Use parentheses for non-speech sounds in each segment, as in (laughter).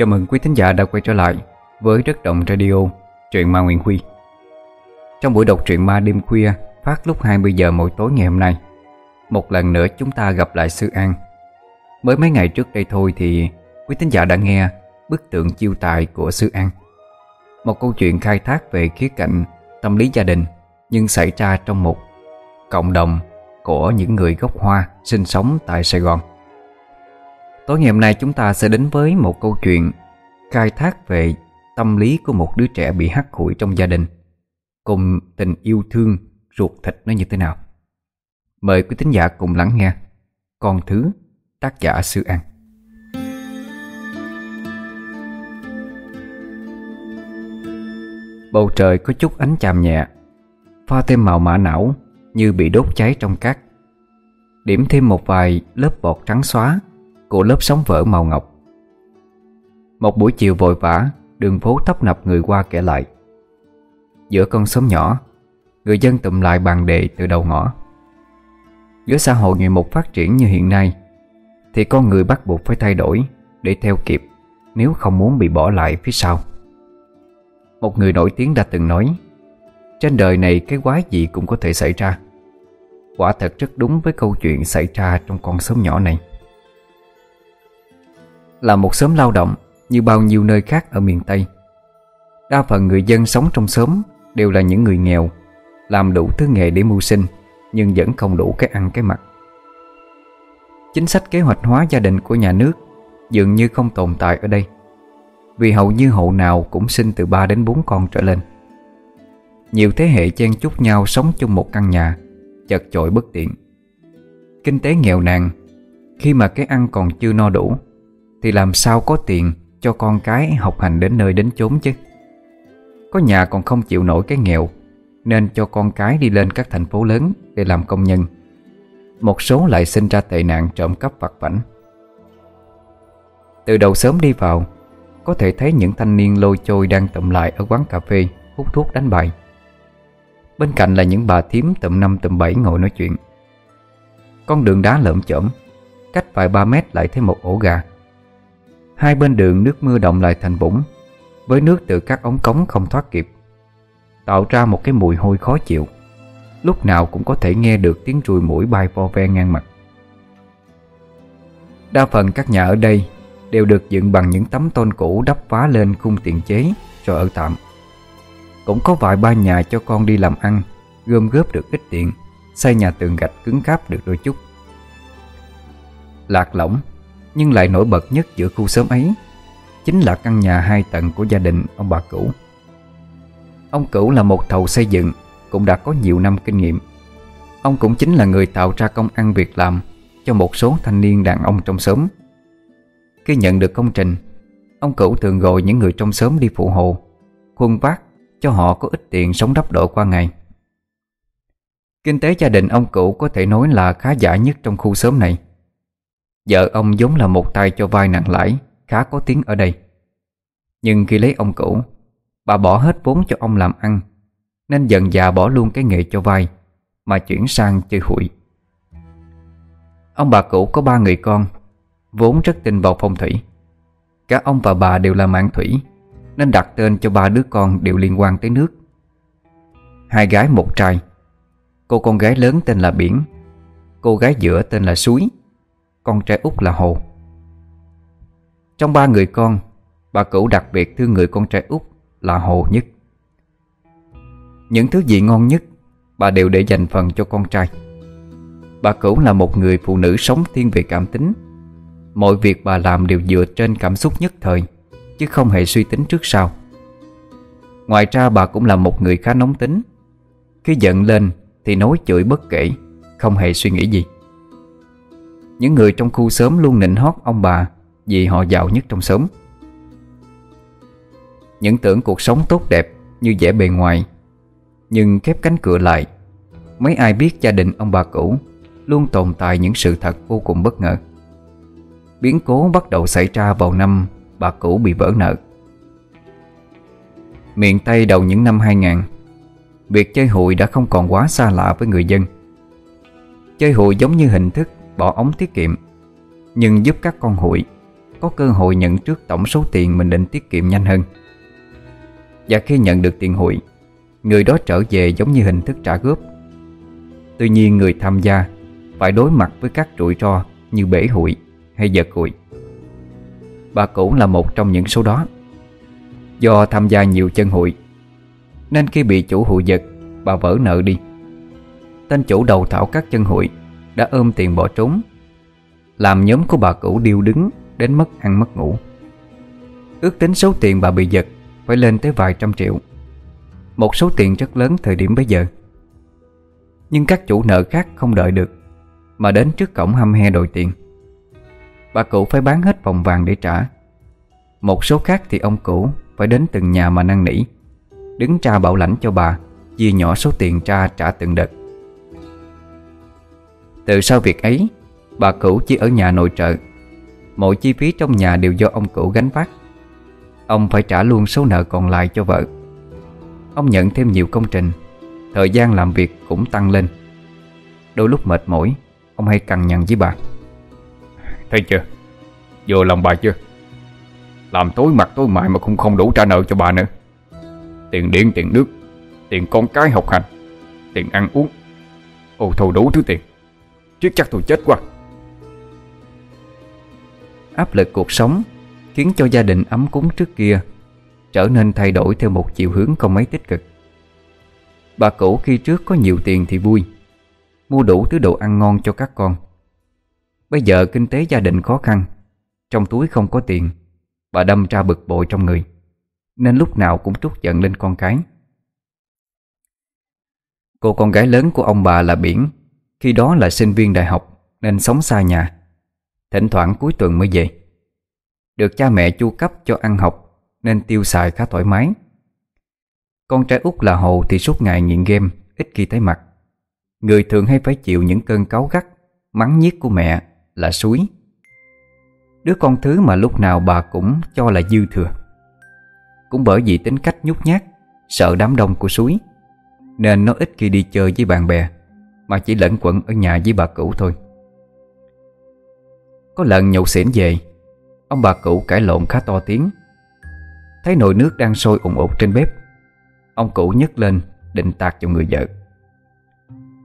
Chào mừng quý thính giả đã quay trở lại với Đất Động Radio, truyện ma Nguyễn Huy. Trong buổi đọc truyện ma đêm khuya phát lúc 20 giờ mỗi tối ngày hôm nay, một lần nữa chúng ta gặp lại Sư An. Mới mấy ngày trước đây thôi thì quý thính giả đã nghe bức tượng chiêu tài của Sư An. Một câu chuyện khai thác về khía cạnh tâm lý gia đình nhưng xảy ra trong một cộng đồng của những người gốc Hoa sinh sống tại Sài Gòn. Tối ngày hôm nay chúng ta sẽ đến với một câu chuyện khai thác về tâm lý của một đứa trẻ bị hắt hủi trong gia đình cùng tình yêu thương ruột thịt nó như thế nào. Mời quý thính giả cùng lắng nghe Con Thứ tác giả Sư An. Bầu trời có chút ánh chàm nhẹ, Pha thêm màu mã não Như bị đốt cháy trong cát Điểm thêm một vài lớp bọt trắng xóa của lớp sóng vỡ màu ngọc. Một buổi chiều vội vã, Đường phố tấp nập người qua kể lại. Giữa con xóm nhỏ, Người dân tụm lại bàn đề từ đầu ngõ. Giữa xã hội ngày một phát triển như hiện nay, Thì con người bắt buộc phải thay đổi Để theo kịp, Nếu không muốn bị bỏ lại phía sau. Một người nổi tiếng đã từng nói, Trên đời này cái quái gì cũng có thể xảy ra. Quả thật rất đúng với câu chuyện xảy ra trong con xóm nhỏ này. Là một xóm lao động như bao nhiêu nơi khác ở miền Tây. Đa phần người dân sống trong xóm đều là những người nghèo, Làm đủ thứ nghề để mưu sinh, Nhưng vẫn không đủ cái ăn cái mặc. Chính sách kế hoạch hóa gia đình của nhà nước Dường như không tồn tại ở đây, Vì hầu như hộ nào cũng sinh từ 3 đến 4 con trở lên. Nhiều thế hệ chen chúc nhau sống chung một căn nhà, Chật chội bất tiện. Kinh tế nghèo nàn, Khi mà cái ăn còn chưa no đủ thì làm sao có tiền cho con cái học hành đến nơi đến chốn chứ? Có nhà còn không chịu nổi cái nghèo, Nên cho con cái đi lên các thành phố lớn để làm công nhân. Một số lại sinh ra tệ nạn trộm cắp vặt vảnh. Từ đầu sớm đi vào, Có thể thấy những thanh niên lôi trôi đang tụm lại ở quán cà phê, Hút thuốc đánh bài. Bên cạnh là những bà thím tụm năm tụm bảy ngồi nói chuyện. Con đường đá lợm chởm, Cách vài ba mét lại thấy một ổ gà. Hai bên đường nước mưa động lại thành vũng Với nước từ các ống cống không thoát kịp, Tạo ra một cái mùi hôi khó chịu. Lúc nào cũng có thể nghe được tiếng ruồi mũi bay vo ve ngang mặt. Đa phần các nhà ở đây Đều được dựng bằng những tấm tôn cũ đắp vá lên khung tiền chế Rồi ở tạm. Cũng có vài ba nhà cho con đi làm ăn, Gom góp được ít tiền, Xây nhà tường gạch cứng cáp được đôi chút. Lạc lõng nhưng lại nổi bật nhất giữa khu xóm ấy, Chính là căn nhà hai tầng của gia đình ông bà Cửu Ông Cửu là một thầu xây dựng, Cũng đã có nhiều năm kinh nghiệm. Ông cũng chính là người tạo ra công ăn việc làm Cho một số thanh niên đàn ông trong xóm. Khi nhận được công trình, Ông Cửu thường gọi những người trong xóm đi phụ hộ, Khuân vác cho họ có ít tiền sống đắp độ qua ngày. Kinh tế gia đình ông Cửu có thể nói là khá giả nhất trong khu xóm này. Vợ ông giống là một tay cho vai nặng lãi, Khá có tiếng ở đây. Nhưng khi lấy ông cũ, Bà bỏ hết vốn cho ông làm ăn, Nên dần già bỏ luôn cái nghề cho vai, Mà chuyển sang chơi hụi. Ông bà cũ có ba người con, Vốn rất tin vào phong thủy. Cả ông và bà đều là mạng thủy, Nên đặt tên cho ba đứa con đều liên quan tới nước. Hai gái một trai, Cô con gái lớn tên là Biển, Cô gái giữa tên là Suối con trai út là Hồ. Trong ba người con, Bà cửu đặc biệt thương người con trai út là Hồ nhất. Những thứ gì ngon nhất, Bà đều để dành phần cho con trai. Bà cửu là một người phụ nữ sống thiên về cảm tính. Mọi việc bà làm đều dựa trên cảm xúc nhất thời, Chứ không hề suy tính trước sau. Ngoài ra, bà cũng là một người khá nóng tính. Khi giận lên thì nói chửi bất kể, Không hề suy nghĩ gì những người trong khu xóm luôn nịnh hót ông bà Vì họ giàu nhất trong xóm. Những tưởng cuộc sống tốt đẹp Như vẻ bề ngoài, Nhưng khép cánh cửa lại, Mấy ai biết gia đình ông bà cũ Luôn tồn tại những sự thật vô cùng bất ngờ. Biến cố bắt đầu xảy ra vào năm Bà cũ bị vỡ nợ. Miền Tây đầu những năm 2000 Việc chơi hụi đã không còn quá xa lạ với người dân. Chơi hụi giống như hình thức bỏ ống tiết kiệm. Nhưng giúp các con hụi, Có cơ hội nhận trước tổng số tiền mình định tiết kiệm nhanh hơn. Và khi nhận được tiền hụi, Người đó trở về giống như hình thức trả góp. Tuy nhiên người tham gia Phải đối mặt với các rủi ro Như bể hụi hay giật hụi. Bà cũng là một trong những số đó. Do tham gia nhiều chân hụi, Nên khi bị chủ hụi giật, Bà vỡ nợ đi. Tên chủ đầu thảo các chân hụi đã ôm tiền bỏ trốn. Làm nhóm của bà cũ điêu đứng, Đến mất ăn mất ngủ. Ước tính số tiền bà bị giật Phải lên tới vài trăm triệu. Một số tiền rất lớn thời điểm bấy giờ. Nhưng các chủ nợ khác không đợi được, Mà đến trước cổng hăm he đòi tiền. Bà cụ phải bán hết vòng vàng để trả. Một số khác thì ông cụ Phải đến từng nhà mà năn nỉ, Đứng tra bảo lãnh cho bà, Chia nhỏ số tiền tra trả từng đợt. Từ sau việc ấy, Bà cửu chỉ ở nhà nội trợ. Mọi chi phí trong nhà đều do ông cửu gánh vác. Ông phải trả luôn số nợ còn lại cho vợ. Ông nhận thêm nhiều công trình, Thời gian làm việc cũng tăng lên. Đôi lúc mệt mỏi, Ông hay cằn nhằn với bà. Thấy chưa? Vừa lòng bà chưa? Làm tối mặt tối mại mà cũng không đủ trả nợ cho bà nữa. Tiền điện, tiền nước, Tiền con cái học hành, Tiền ăn uống. Ồ, thôi đủ thứ tiền. Chứ chắc tôi chết quá Áp lực cuộc sống Khiến cho gia đình ấm cúng trước kia Trở nên thay đổi theo một chiều hướng không mấy tích cực. Bà cũ khi trước có nhiều tiền thì vui, Mua đủ thứ đồ ăn ngon cho các con. Bây giờ kinh tế gia đình khó khăn, Trong túi không có tiền, Bà đâm ra bực bội trong người, Nên lúc nào cũng trút giận lên con cái. Cô con gái lớn của ông bà là Biển khi đó là sinh viên đại học, Nên sống xa nhà. Thỉnh thoảng cuối tuần mới về. Được cha mẹ chu cấp cho ăn học, Nên tiêu xài khá thoải mái. Con trai út là Hồ thì suốt ngày nghiện game, Ít khi thấy mặt. Người thường hay phải chịu những cơn cáu gắt, Mắng nhiếc của mẹ là suối. Đứa con thứ mà lúc nào bà cũng cho là dư thừa. Cũng bởi vì tính cách nhút nhát, Sợ đám đông của suối, Nên nó ít khi đi chơi với bạn bè. Mà chỉ lẫn quẩn ở nhà với bà cũ thôi. Có lần nhậu xỉn về, Ông bà cụ cãi lộn khá to tiếng. Thấy nồi nước đang sôi ủng ục trên bếp, Ông cụ nhấc lên định tạt cho người vợ.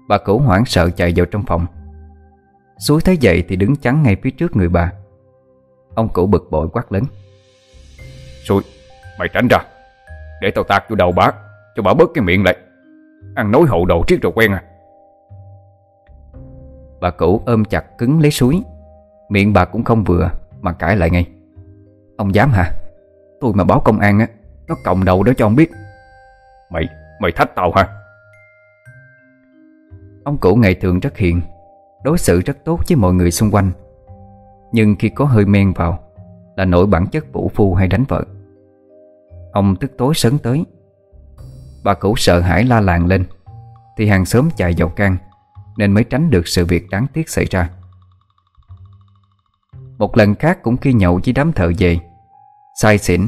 Bà cụ hoảng sợ chạy vào trong phòng. Suối thấy vậy thì đứng chắn ngay phía trước người bà. Ông cụ bực bội quát lớn. Suối Mày tránh ra. Để tao tạt vô đầu bà Cho bà bớt cái miệng lại. Ăn nói hậu đồ triết rồi quen à. Bà cụ ôm chặt cứng lấy suối. Miệng bà cũng không vừa Mà cãi lại ngay. Ông dám hả? Tôi mà báo công an á Nó cộng đầu đó cho ông biết. Mày, mày thách tao hả? Ông cụ ngày thường rất hiền Đối xử rất tốt với mọi người xung quanh. Nhưng khi có hơi men vào Là nổi bản chất vũ phu hay đánh vợ. Ông tức tối sấn tới. Bà cụ sợ hãi la làng lên Thì hàng xóm chạy vào can nên mới tránh được sự việc đáng tiếc xảy ra. Một lần khác cũng khi nhậu với đám thợ về Sai xỉn,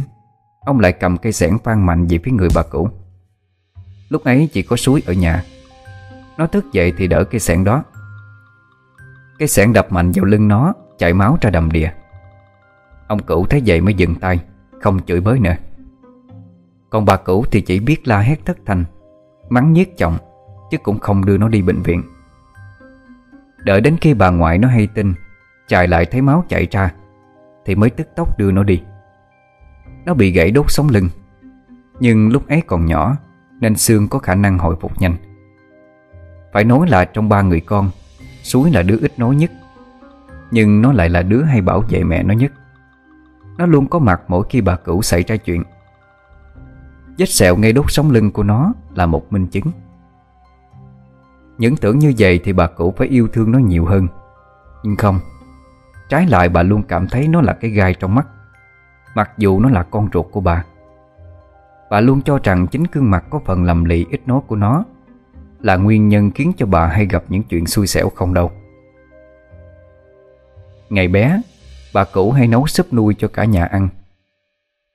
Ông lại cầm cây sẻn vang mạnh về phía người bà cũ. Lúc ấy chỉ có suối ở nhà, Nó thức dậy thì đỡ cây sẻn đó. Cây sẻn đập mạnh vào lưng nó, chảy máu ra đầm đìa. Ông cửu thấy vậy mới dừng tay, Không chửi bới nữa. Còn bà cửu thì chỉ biết la hét thất thành Mắng nhiếc chồng, Chứ cũng không đưa nó đi bệnh viện. Đợi đến khi bà ngoại nó hay tin Chạy lại thấy máu chạy ra, Thì mới tức tốc đưa nó đi. Nó bị gãy đốt sống lưng, Nhưng lúc ấy còn nhỏ, Nên xương có khả năng hồi phục nhanh. Phải nói là trong ba người con, Suối là đứa ít nói nhất, Nhưng nó lại là đứa hay bảo vệ mẹ nó nhất. Nó luôn có mặt mỗi khi bà cửu xảy ra chuyện. Vết sẹo ngay đốt sống lưng của nó là một minh chứng. Những tưởng như vậy thì bà cũ phải yêu thương nó nhiều hơn. Nhưng không, Trái lại bà luôn cảm thấy nó là cái gai trong mắt, Mặc dù nó là con ruột của bà. Bà luôn cho rằng chính gương mặt có phần lầm lì ít nói của nó là nguyên nhân khiến cho bà hay gặp những chuyện xui xẻo không đâu. Ngày bé, Bà cũ hay nấu súp nuôi cho cả nhà ăn.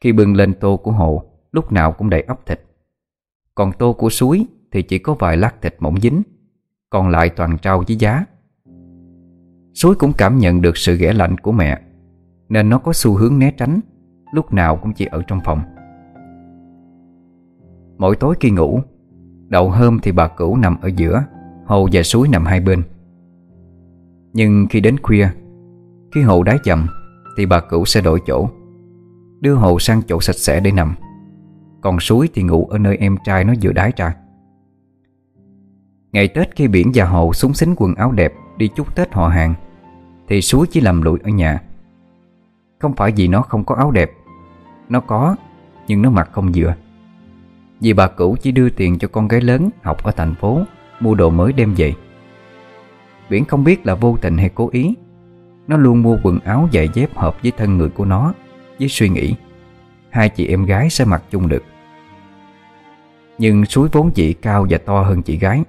Khi bưng lên tô của hộ, Lúc nào cũng đầy ốc thịt. Còn tô của suối Thì chỉ có vài lát thịt mỏng dính. Còn lại toàn trao với giá. Suối cũng cảm nhận được sự ghẻ lạnh của mẹ, Nên nó có xu hướng né tránh, Lúc nào cũng chỉ ở trong phòng. Mỗi tối khi ngủ Đậu hôm thì bà cửu nằm ở giữa, Hồ và suối nằm hai bên. Nhưng khi đến khuya, Khi hồ đáy chậm Thì bà cửu sẽ đổi chỗ, Đưa hồ sang chỗ sạch sẽ để nằm. Còn suối thì ngủ ở nơi em trai nó vừa đái ra. Ngày Tết khi biển và hậu súng xính quần áo đẹp, Đi chúc Tết họ hàng, Thì suối chỉ làm lụi ở nhà. Không phải vì nó không có áo đẹp, Nó có, Nhưng nó mặc không vừa. Vì bà cũ chỉ đưa tiền cho con gái lớn Học ở thành phố, Mua đồ mới đem về. Biển không biết là vô tình hay cố ý, Nó luôn mua quần áo giày dép hợp với thân người của nó, Với suy nghĩ, Hai chị em gái sẽ mặc chung được. Nhưng suối vốn chị cao và to hơn chị gái.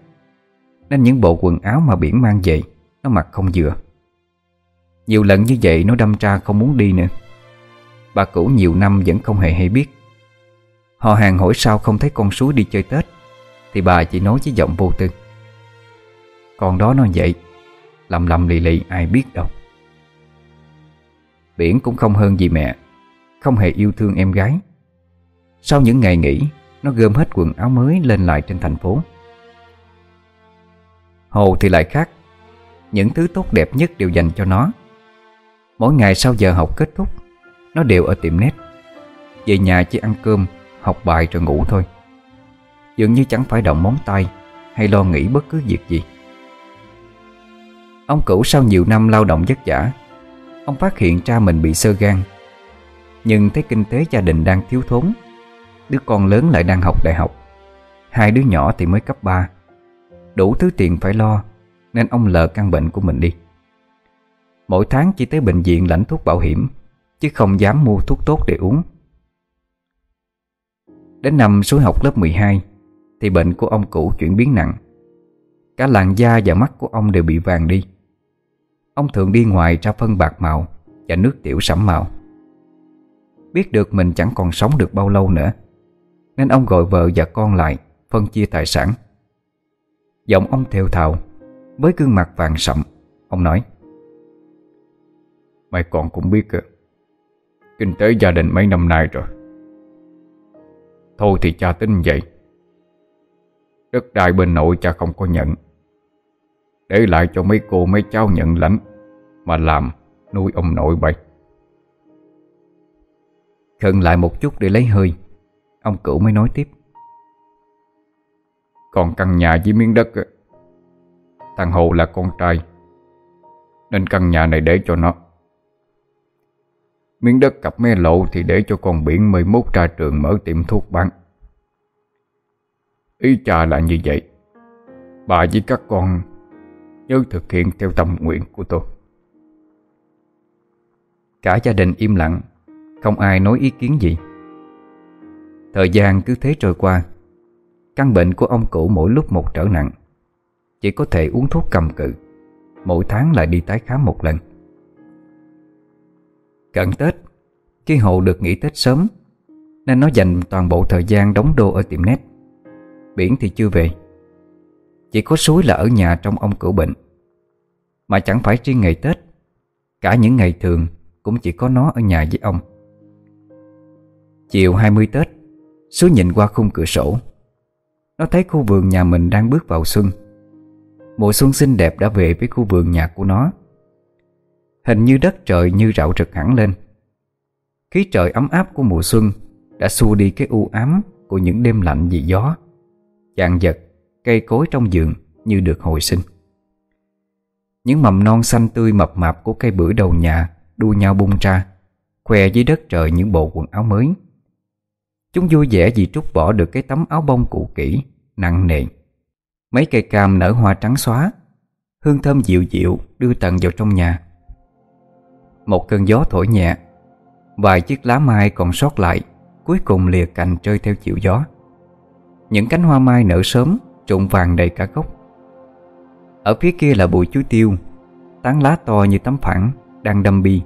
Nên những bộ quần áo mà Biển mang về, Nó mặc không vừa. Nhiều lần như vậy nó đâm ra không muốn đi nữa. Bà cũ nhiều năm vẫn không hề hay biết. Họ hàng hỏi sao không thấy con suối đi chơi Tết, Thì bà chỉ nói với giọng vô tư. Con đó nó vậy, Lầm lầm lì lì, ai biết đâu. Biển cũng không hơn gì mẹ, Không hề yêu thương em gái. Sau những ngày nghỉ, Nó gom hết quần áo mới lên lại trên thành phố. Hồ thì lại khác. Những thứ tốt đẹp nhất đều dành cho nó. Mỗi ngày sau giờ học kết thúc, Nó đều ở tiệm nét Về nhà chỉ ăn cơm, Học bài rồi ngủ thôi. Dường như chẳng phải động móng tay Hay lo nghĩ bất cứ việc gì. Ông cửu sau nhiều năm lao động vất vả, Ông phát hiện cha mình bị sơ gan. Nhưng thấy kinh tế gia đình đang thiếu thốn, Đứa con lớn lại đang học đại học. Hai đứa nhỏ thì mới cấp 3 Đủ thứ tiền phải lo, Nên ông lờ căn bệnh của mình đi. Mỗi tháng chỉ tới bệnh viện lãnh thuốc bảo hiểm, Chứ không dám mua thuốc tốt để uống. Đến năm số học lớp 12 Thì bệnh của ông cũ chuyển biến nặng. Cả làn da và mắt của ông đều bị vàng đi. Ông thường đi ngoài ra phân bạc màu Và nước tiểu sẫm màu. Biết được mình chẳng còn sống được bao lâu nữa, Nên ông gọi vợ và con lại Phân chia tài sản. Giọng ông theo thào Với gương mặt vàng sậm. Ông nói, Mày còn cũng biết Kinh tế gia đình mấy năm nay rồi. Thôi thì cha tính vậy. Đất đai bên nội cha không có nhận. Để lại cho mấy cô mấy cháu nhận lãnh, Mà làm nuôi ông nội bậy Khẩn lại một chút để lấy hơi, Ông cửu mới nói tiếp còn căn nhà với miếng đất Thằng Hồ là con trai, Nên căn nhà này để cho nó. Miếng đất cặp mê lộ thì để cho con biển 11 ra trường mở tiệm thuốc bán. Ý cha là như vậy. Bà với các con nhớ thực hiện theo tâm nguyện của tôi. Cả gia đình im lặng, Không ai nói ý kiến gì. Thời gian cứ thế trôi qua. Căn bệnh của ông cụ mỗi lúc một trở nặng. Chỉ có thể uống thuốc cầm cự. Mỗi tháng lại đi tái khám một lần. Cận Tết, Khi Hồ được nghỉ Tết sớm, Nên nó dành toàn bộ thời gian đóng đô ở tiệm nét Biển thì chưa về. Chỉ có suối là ở nhà trong ông cửu bệnh. Mà chẳng phải riêng ngày Tết, Cả những ngày thường Cũng chỉ có nó ở nhà với ông. Chiều 20 Tết, Suối nhìn qua khung cửa sổ. Nó thấy khu vườn nhà mình đang bước vào xuân. Mùa xuân xinh đẹp đã về với khu vườn nhà của nó. Hình như đất trời như rạo rực hẳn lên. Khí trời ấm áp của mùa xuân Đã xua đi cái u ám Của những đêm lạnh vì gió Chàng vật, Cây cối trong vườn như được hồi sinh. Những mầm non xanh tươi mập mạp Của cây bưởi đầu nhà Đua nhau bung ra, Khoe dưới đất trời những bộ quần áo mới. Chúng vui vẻ vì trút bỏ được cái tấm áo bông cũ kỹ. Nặng nề. Mấy cây cam nở hoa trắng xóa, Hương thơm dịu dịu đưa tận vào trong nhà. Một cơn gió thổi nhẹ, Vài chiếc lá mai còn sót lại, Cuối cùng lìa cành chơi theo chiều gió. Những cánh hoa mai nở sớm Trụng vàng đầy cả gốc. Ở phía kia là bụi chuối tiêu, Tán lá to như tấm phẳng, Đang đâm bi.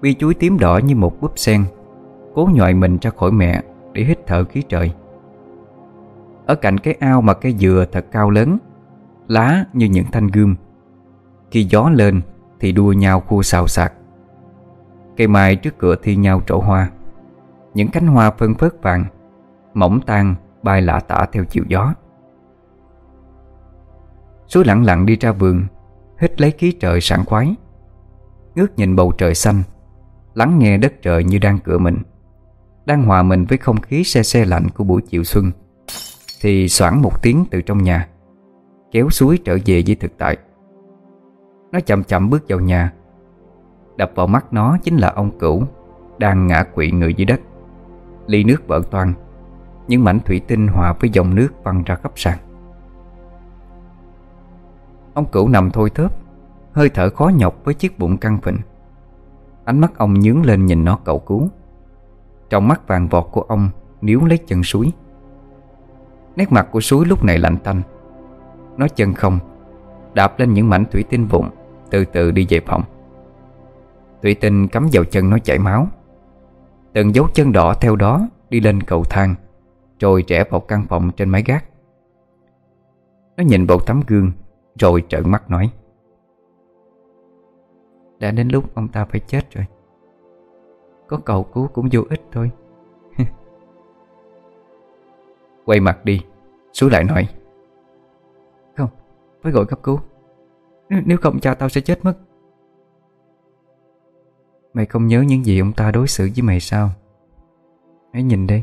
Bi chuối tím đỏ như một búp sen, Cố nhọi mình ra khỏi mẹ Để hít thở khí trời. Ở cạnh cái ao mà cây dừa thật cao lớn, Lá như những thanh gươm. Khi gió lên thì đua nhau khua xào sạc Cây mai trước cửa thi nhau trổ hoa. Những cánh hoa phân phớt vàng, Mỏng tan bay lạ tả theo chiều gió. Suối lặng lặng đi ra vườn, Hít lấy khí trời sảng khoái. Ngước nhìn bầu trời xanh, Lắng nghe đất trời như đang cửa mình, Đang hòa mình với không khí xe xe lạnh của buổi chiều xuân. Thì soảng một tiếng từ trong nhà, Kéo suối trở về với thực tại. Nó chậm chậm bước vào nhà, Đập vào mắt nó chính là ông cửu Đang ngã quỵ người dưới đất. Ly nước vỡ toàn Những mảnh thủy tinh hòa với dòng nước văng ra khắp sàn. Ông cửu nằm thôi thớp, Hơi thở khó nhọc với chiếc bụng căng phình. Ánh mắt ông nhướng lên nhìn nó cầu cứu. Trong mắt vàng vọt của ông Níu lấy chân suối. Nét mặt của suối lúc này lạnh tanh. Nó chân không, Đạp lên những mảnh thủy tinh vụn, Từ từ đi về phòng. Thủy tinh cắm vào chân nó chảy máu. Từng dấu chân đỏ theo đó Đi lên cầu thang Rồi trẻ vào căn phòng trên mái gác. Nó nhìn bộ tấm gương, Rồi trợn mắt nói. Đã đến lúc ông ta phải chết rồi. Có cầu cứu cũng vô ích thôi. Quay mặt đi. Sú lại nói Không, phải gọi cấp cứu. Nếu không cha tao sẽ chết mất. Mày không nhớ những gì ông ta đối xử với mày sao? Hãy nhìn đây.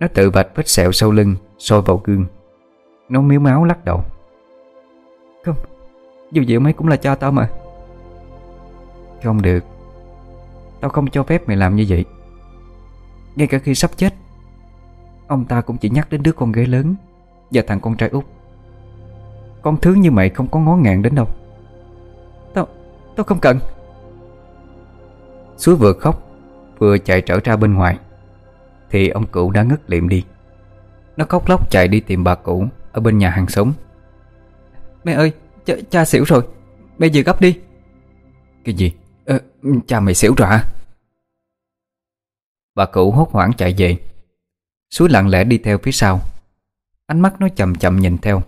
Nó tự vạch vết sẹo sau lưng soi vào gương. Nó miếu máu lắc đầu. Không Dù gì mấy cũng là cha tao mà. Không được. Tao không cho phép mày làm như vậy. Ngay cả khi sắp chết Ông ta cũng chỉ nhắc đến đứa con gái lớn Và thằng con trai út. Con thứ như mày không có ngó ngàng đến đâu. Tao Tao không cần. Suối vừa khóc Vừa chạy trở ra bên ngoài Thì ông cụ đã ngất liệm đi. Nó khóc lóc chạy đi tìm bà cụ Ở bên nhà hàng xóm. Mẹ ơi ch cha xỉu rồi Mẹ về gấp đi. Cái gì? Ờ, Cha mày xỉu rồi hả? Bà cụ hốt hoảng chạy về. Suối lặng lẽ đi theo phía sau. Ánh mắt nó chậm chậm nhìn theo.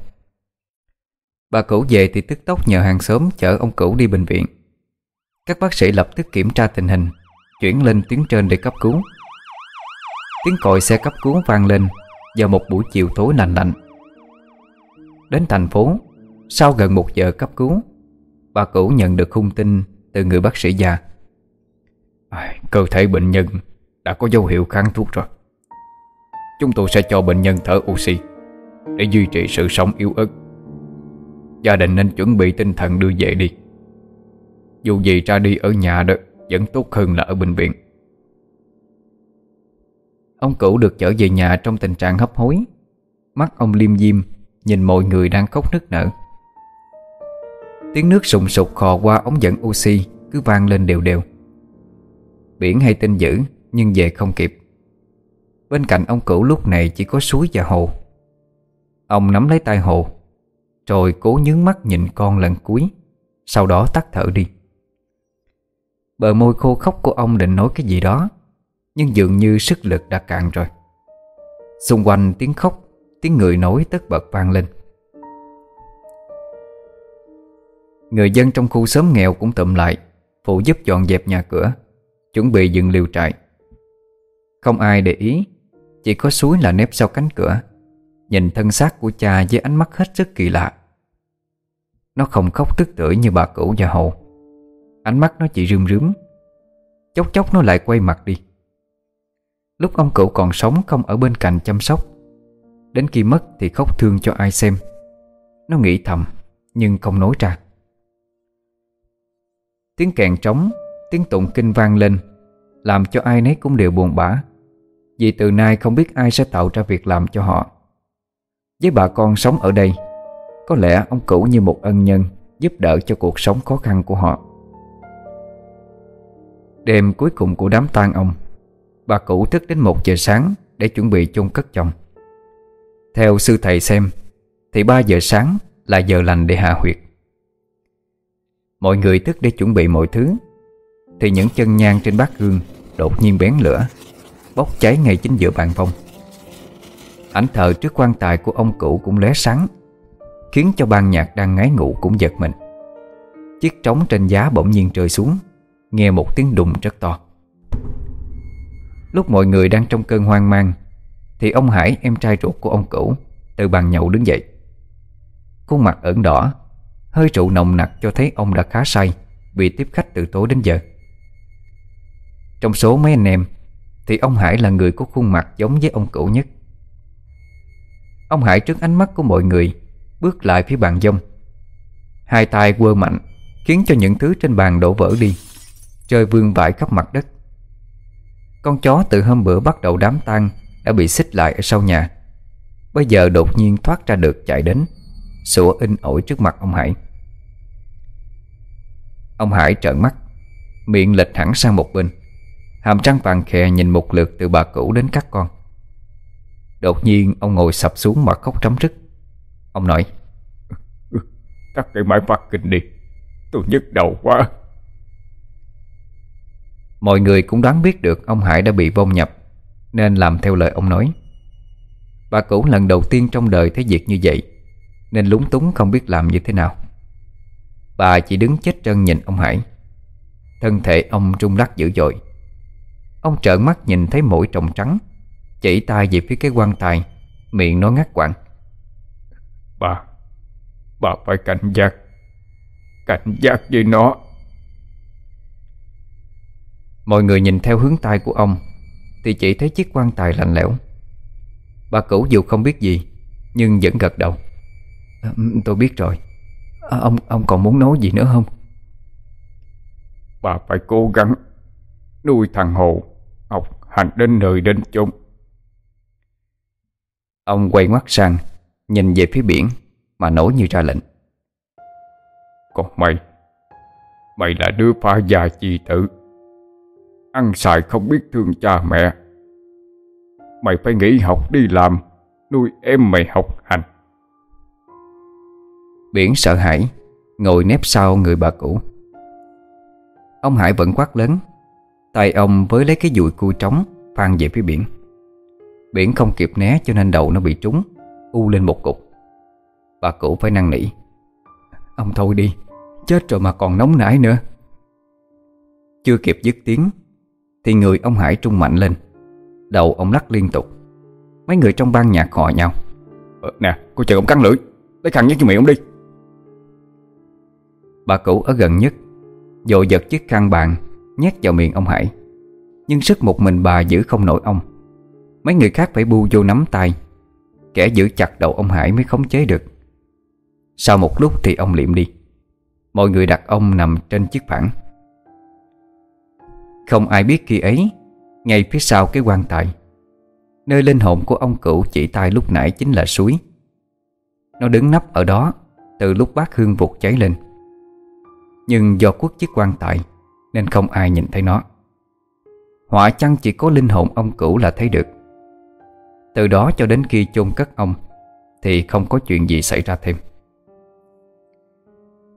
Bà cửu về thì tức tốc nhờ hàng xóm chở ông cửu đi bệnh viện. Các bác sĩ lập tức kiểm tra tình hình, Chuyển lên tuyến trên để cấp cứu. Tiếng còi xe cấp cứu vang lên Vào một buổi chiều tối lạnh lạnh. Đến thành phố, Sau gần một giờ cấp cứu, Bà cửu nhận được hung tin Từ người bác sĩ già. Cơ thể bệnh nhân Đã có dấu hiệu kháng thuốc rồi. Chúng tôi sẽ cho bệnh nhân thở oxy Để duy trì sự sống yếu ớt. Gia đình nên chuẩn bị tinh thần đưa về đi. Dù gì ra đi ở nhà đó, Vẫn tốt hơn là ở bệnh viện. Ông cửu được chở về nhà trong tình trạng hấp hối. Mắt ông liêm diêm, Nhìn mọi người đang khóc nức nở. Tiếng nước sùng sục khò qua ống dẫn oxy Cứ vang lên đều đều. Biển hay tin dữ, Nhưng về không kịp. Bên cạnh ông cửu lúc này chỉ có suối và hồ. Ông nắm lấy tay hồ, Rồi cố nhướng mắt nhìn con lần cuối, Sau đó tắt thở đi. Bờ môi khô khóc của ông định nói cái gì đó, Nhưng dường như sức lực đã cạn rồi. Xung quanh tiếng khóc, Tiếng người nói tất bật vang lên. Người dân trong khu xóm nghèo cũng tụm lại, Phụ giúp dọn dẹp nhà cửa, Chuẩn bị dựng liều trại. Không ai để ý chỉ có suối là nếp sau cánh cửa. Nhìn thân xác của cha với ánh mắt hết sức kỳ lạ. Nó không khóc tức tưởi như bà cũ và hậu Ánh mắt nó chỉ rươm rướm. Chốc chốc nó lại quay mặt đi. Lúc ông cậu còn sống không ở bên cạnh chăm sóc, Đến khi mất thì khóc thương cho ai xem. Nó nghĩ thầm, Nhưng không nói ra. Tiếng kèn trống, Tiếng tụng kinh vang lên, Làm cho ai nấy cũng đều buồn bã vì từ nay không biết ai sẽ tạo ra việc làm cho họ. Với bà con sống ở đây, Có lẽ ông cửu như một ân nhân Giúp đỡ cho cuộc sống khó khăn của họ. Đêm cuối cùng của đám tang ông, Bà cũ thức đến một giờ sáng Để chuẩn bị chôn cất chồng. Theo sư thầy xem, Thì 3 giờ sáng là giờ lành để hạ huyệt. Mọi người thức để chuẩn bị mọi thứ, Thì những chân nhang trên bát gương Đột nhiên bén lửa. Bốc cháy ngay chính giữa bàn vong Ảnh thờ trước quan tài của ông cụ cũng lóe sáng, Khiến cho ban nhạc đang ngái ngủ cũng giật mình. Chiếc trống trên giá bỗng nhiên rơi xuống, Nghe một tiếng đùng rất to. Lúc mọi người đang trong cơn hoang mang, Thì ông Hải em trai ruột của ông cửu Từ bàn nhậu đứng dậy. Khuôn mặt ẩn đỏ, Hơi rượu nồng nặc cho thấy ông đã khá say Vì tiếp khách từ tối đến giờ. Trong số mấy anh em thì ông Hải là người có khuôn mặt giống với ông cũ nhất. Ông Hải trước ánh mắt của mọi người, Bước lại phía bàn dông. Hai tay quơ mạnh, Khiến cho những thứ trên bàn đổ vỡ đi Trời vương vãi khắp mặt đất. Con chó từ hôm bữa bắt đầu đám tang Đã bị xích lại ở sau nhà. Bây giờ đột nhiên thoát ra được chạy đến, Sủa in ổi trước mặt ông Hải. Ông Hải trợn mắt, Miệng lệch hẳn sang một bên. Hàm răng vàng khè nhìn một lượt từ bà cũ đến các con. Đột nhiên ông ngồi sập xuống mà khóc trắm rứt. Ông nói (laughs) Tắt cái máy phát kinh đi. Tôi nhức đầu quá. Mọi người cũng đoán biết được ông Hải đã bị vong nhập Nên làm theo lời ông nói. Bà cũ lần đầu tiên trong đời thấy việc như vậy Nên lúng túng không biết làm như thế nào. Bà chỉ đứng chết chân nhìn ông Hải. Thân thể ông rung lắc dữ dội Ông trợn mắt nhìn thấy mũi trồng trắng. Chỉ tay về phía cái quan tài Miệng nó ngắt quãng Bà Bà phải cảnh giác Cảnh giác với nó. Mọi người nhìn theo hướng tay của ông Thì chỉ thấy chiếc quan tài lạnh lẽo. Bà cửu dù không biết gì Nhưng vẫn gật đầu. À, Tôi biết rồi. À, Ông ông còn muốn nói gì nữa không? Bà phải cố gắng Nuôi thằng Hồ Học hành đến nơi đến chốn. Ông quay ngoắt sang Nhìn về phía biển Mà nổi như ra lệnh. Còn mày Mày là đứa phá gia chi tử. Ăn xài không biết thương cha mẹ. Mày phải nghỉ học đi làm Nuôi em mày học hành. Biển sợ hãi Ngồi nép sau người bà cũ. Ông Hải vẫn quát lớn Tay ông với lấy cái dùi cua trống Phan về phía biển. Biển không kịp né cho nên đầu nó bị trúng U lên một cục. Bà cũ phải năn nỉ Ông thôi đi Chết rồi mà còn nóng nảy nữa. Chưa kịp dứt tiếng Thì người ông Hải trung mạnh lên. Đầu ông lắc liên tục. Mấy người trong ban nhạc hò nhau. Ờ, Nè cô chờ ông cắn lưỡi Lấy khăn nhét cho miệng ông đi. Bà cũ ở gần nhất Dội giật chiếc khăn bàn Nhét vào miệng ông Hải. Nhưng sức một mình bà giữ không nổi ông. Mấy người khác phải bu vô nắm tay, Kẻ giữ chặt đầu ông Hải mới khống chế được. Sau một lúc thì ông liệm đi. Mọi người đặt ông nằm trên chiếc phản Không ai biết khi ấy, Ngay phía sau cái quan tài, Nơi linh hồn của ông cửu chỉ tay lúc nãy chính là suối. Nó đứng nấp ở đó Từ lúc bát hương vụt cháy lên. Nhưng do quốc chiếc quan tài nên không ai nhìn thấy nó. Họa chăng chỉ có linh hồn ông cửu là thấy được. Từ đó cho đến khi chôn cất ông, Thì không có chuyện gì xảy ra thêm.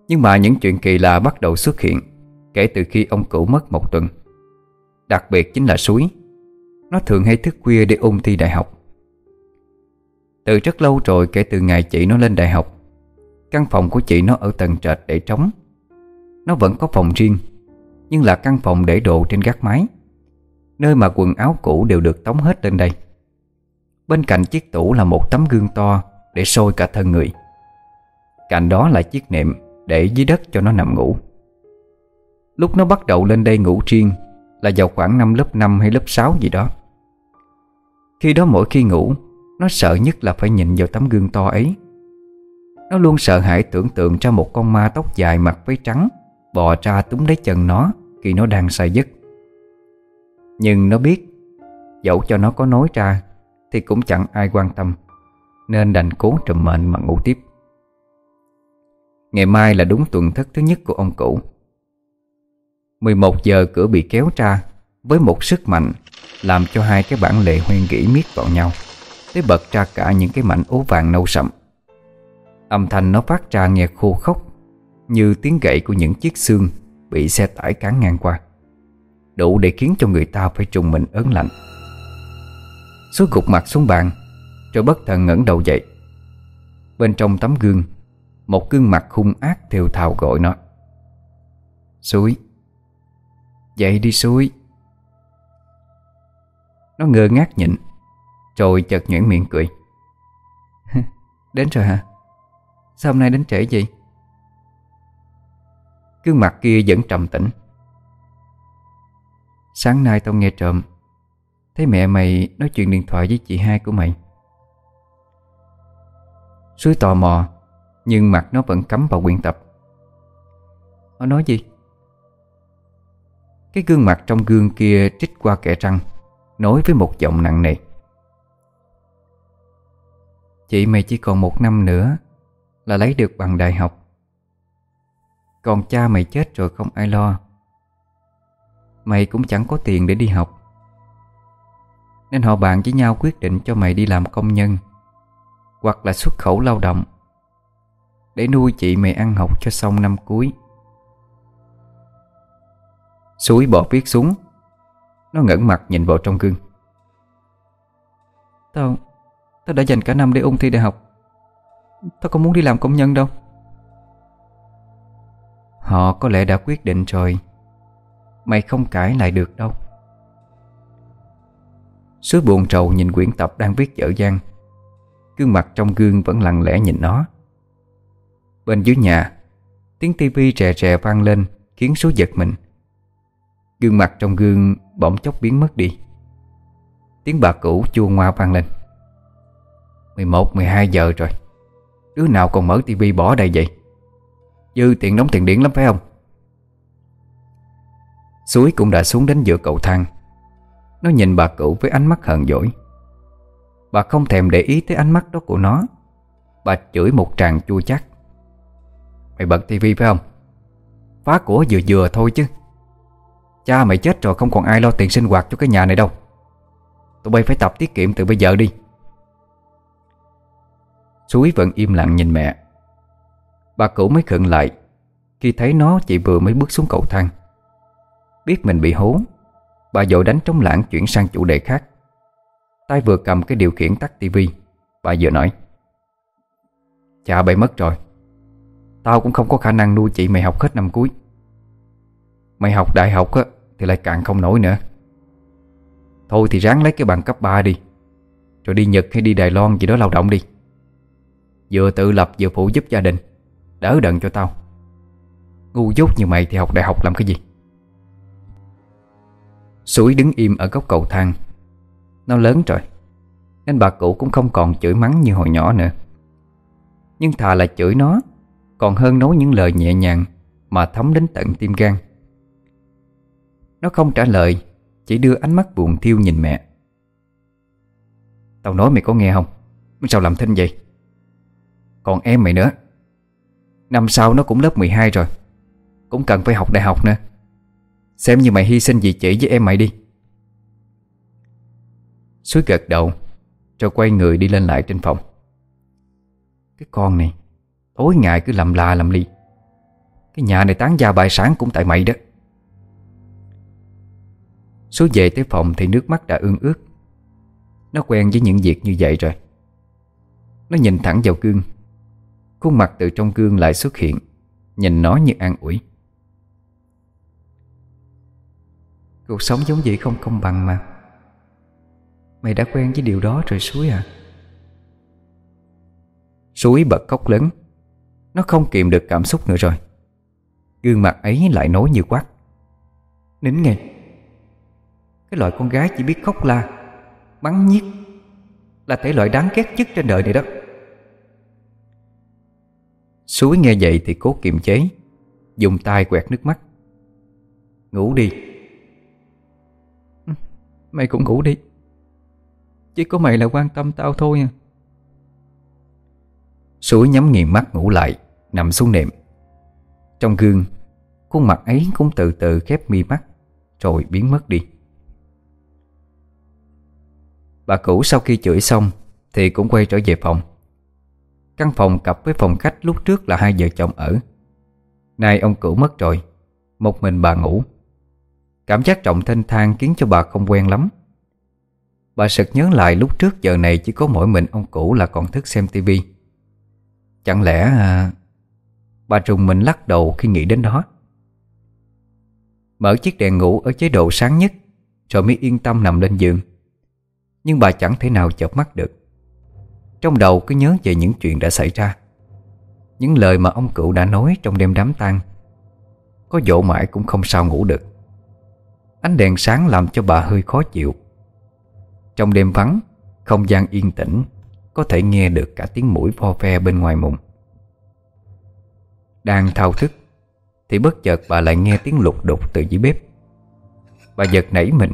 Nhưng mà những chuyện kỳ lạ bắt đầu xuất hiện Kể từ khi ông cửu mất một tuần. Đặc biệt chính là suối. Nó thường hay thức khuya để ôn thi đại học. Từ rất lâu rồi kể từ ngày chị nó lên đại học, Căn phòng của chị nó ở tầng trệt để trống. Nó vẫn có phòng riêng. Nhưng là căn phòng để đồ trên gác mái. Nơi mà quần áo cũ đều được tống hết lên đây. Bên cạnh chiếc tủ là một tấm gương to Để sôi cả thân người. Cạnh đó là chiếc nệm Để dưới đất cho nó nằm ngủ. Lúc nó bắt đầu lên đây ngủ riêng Là vào khoảng năm lớp 5 hay lớp 6 gì đó. Khi đó mỗi khi ngủ, Nó sợ nhất là phải nhìn vào tấm gương to ấy. Nó luôn sợ hãi tưởng tượng ra một con ma tóc dài mặc váy trắng Bò ra túm lấy chân nó. Khi nó đang say giấc. Nhưng nó biết, Dẫu cho nó có nói ra, Thì cũng chẳng ai quan tâm, Nên đành cố trùm mệnh mà ngủ tiếp. Ngày mai là đúng tuần thất thứ nhất của ông cũ 11 giờ cửa bị kéo ra Với một sức mạnh Làm cho hai cái bản lệ hoen gỉ miết vào nhau, Tới bật ra cả những cái mảnh ố vàng nâu sậm. Âm thanh nó phát ra nghe khô khốc, Như tiếng gậy của những chiếc xương. Bị xe tải cán ngang qua. Đủ để khiến cho người ta phải trùng mình ớn lạnh. Số gục mặt xuống bàn, Rồi bất thần ngẩng đầu dậy. Bên trong tấm gương, Một gương mặt hung ác theo thào gọi nó. Suối Dậy đi suối Nó ngơ ngác nhịn, Rồi chợt nhuyễn miệng cười. cười. (laughs) Đến rồi hả? Sao hôm nay đến trễ vậy? Gương mặt kia vẫn trầm tĩnh. Sáng nay tao nghe trộm, Thấy mẹ mày nói chuyện điện thoại với chị hai của mày. Suối tò mò, Nhưng mặt nó vẫn cắm vào quyển tập. Nó nói gì? Cái gương mặt trong gương kia trích qua kẻ răng, Nói với một giọng nặng nề. Chị mày chỉ còn một năm nữa Là lấy được bằng đại học. Còn cha mày chết rồi không ai lo. Mày cũng chẳng có tiền để đi học. Nên họ bạn với nhau quyết định cho mày đi làm công nhân, Hoặc là xuất khẩu lao động, Để nuôi chị mày ăn học cho xong năm cuối. Suối bỏ viết xuống, Nó ngẩng mặt nhìn vào trong gương. Tao Tao đã dành cả năm để ôn thi đại học. Tao không muốn đi làm công nhân đâu. Họ có lẽ đã quyết định rồi. Mày không cãi lại được đâu. Sứ buồn trầu nhìn quyển tập đang viết dở dang. Gương mặt trong gương vẫn lặng lẽ nhìn nó. Bên dưới nhà Tiếng tivi rè rè vang lên Khiến số giật mình. Gương mặt trong gương bỗng chốc biến mất đi. Tiếng bà cũ chua ngoa vang lên. 11, 12 giờ rồi. Đứa nào còn mở tivi bỏ đây vậy? Dư tiền đóng tiền điện lắm, phải không? Suối cũng đã xuống đến giữa cầu thang. Nó nhìn bà cũ với ánh mắt hờn dỗi. Bà không thèm để ý tới ánh mắt đó của nó. Bà chửi một tràng chua chắc Mày bật tivi phải không? Phá của vừa vừa thôi chứ. Cha mày chết rồi, không còn ai lo tiền sinh hoạt cho cái nhà này đâu. Tụi bay phải tập tiết kiệm từ bây giờ đi. Suối vẫn im lặng nhìn mẹ. Bà cũ mới khựng lại. Khi thấy nó chỉ vừa mới bước xuống cầu thang. Biết mình bị hố, Bà dội đánh trống lãng chuyển sang chủ đề khác. Tay vừa cầm cái điều khiển tắt tivi, Bà vừa nói, Cha bậy mất rồi. Tao cũng không có khả năng nuôi chị mày học hết năm cuối. Mày học đại học á, Thì lại càng không nổi nữa. Thôi thì ráng lấy cái bằng cấp 3 đi, Rồi đi Nhật hay đi Đài Loan gì đó lao động đi. Vừa tự lập vừa phụ giúp gia đình. Đỡ đần cho tao. Ngu dốt như mày thì học đại học làm cái gì? Sủi đứng im ở góc cầu thang. Nó lớn rồi Nên bà cụ cũng không còn chửi mắng như hồi nhỏ nữa. Nhưng thà là chửi nó, Còn hơn nói những lời nhẹ nhàng Mà thấm đến tận tim gan. Nó không trả lời, Chỉ đưa ánh mắt buồn thiêu nhìn mẹ. Tao nói mày có nghe không? Sao làm thinh vậy? Còn em mày nữa. Năm sau nó cũng lớp 12 rồi. Cũng cần phải học đại học nữa. Xem như mày hy sinh gì chỉ với em mày đi. Suối gật đầu, Rồi quay người đi lên lại trên phòng. Cái con này, Tối ngày cứ làm la làm ly Cái nhà này tán gia bài sáng cũng tại mày đó. Suối về tới phòng thì nước mắt đã ương ướt. Nó quen với những việc như vậy rồi. Nó nhìn thẳng vào gương. Khuôn mặt từ trong gương lại xuất hiện, Nhìn nó như an ủi. Cuộc sống giống vậy không công bằng mà. Mày đã quen với điều đó rồi Suối à? Suối bật khóc lớn. Nó không kìm được cảm xúc nữa rồi. Gương mặt ấy lại nói như quát. Nín nghe. Cái loại con gái chỉ biết khóc la Bắn nhiếc Là thể loại đáng ghét nhất trên đời này đó. Suối nghe vậy thì cố kiềm chế, Dùng tay quẹt nước mắt. Ngủ đi. Ừ, mày cũng ngủ đi. Chỉ có mày là quan tâm tao thôi à. Suối nhắm nghiền mắt ngủ lại, Nằm xuống nệm. Trong gương, Khuôn mặt ấy cũng từ từ khép mi mắt, Rồi biến mất đi. Bà cũ sau khi chửi xong Thì cũng quay trở về phòng. Căn phòng cặp với phòng khách lúc trước là hai vợ chồng ở. Nay ông cửu mất rồi Một mình bà ngủ. Cảm giác trọng thanh thang khiến cho bà không quen lắm. Bà sực nhớ lại lúc trước giờ này chỉ có mỗi mình ông cũ là còn thức xem tivi. Chẳng lẽ à, Bà trùng mình lắc đầu khi nghĩ đến đó? Mở chiếc đèn ngủ ở chế độ sáng nhất Rồi mới yên tâm nằm lên giường. Nhưng bà chẳng thể nào chợp mắt được. Trong đầu cứ nhớ về những chuyện đã xảy ra. Những lời mà ông cụ đã nói trong đêm đám tang, Có dỗ mãi cũng không sao ngủ được. Ánh đèn sáng làm cho bà hơi khó chịu. Trong đêm vắng, Không gian yên tĩnh, Có thể nghe được cả tiếng mũi vo ve bên ngoài mùng. Đang thao thức, Thì bất chợt bà lại nghe tiếng lục đục từ dưới bếp. Bà giật nảy mình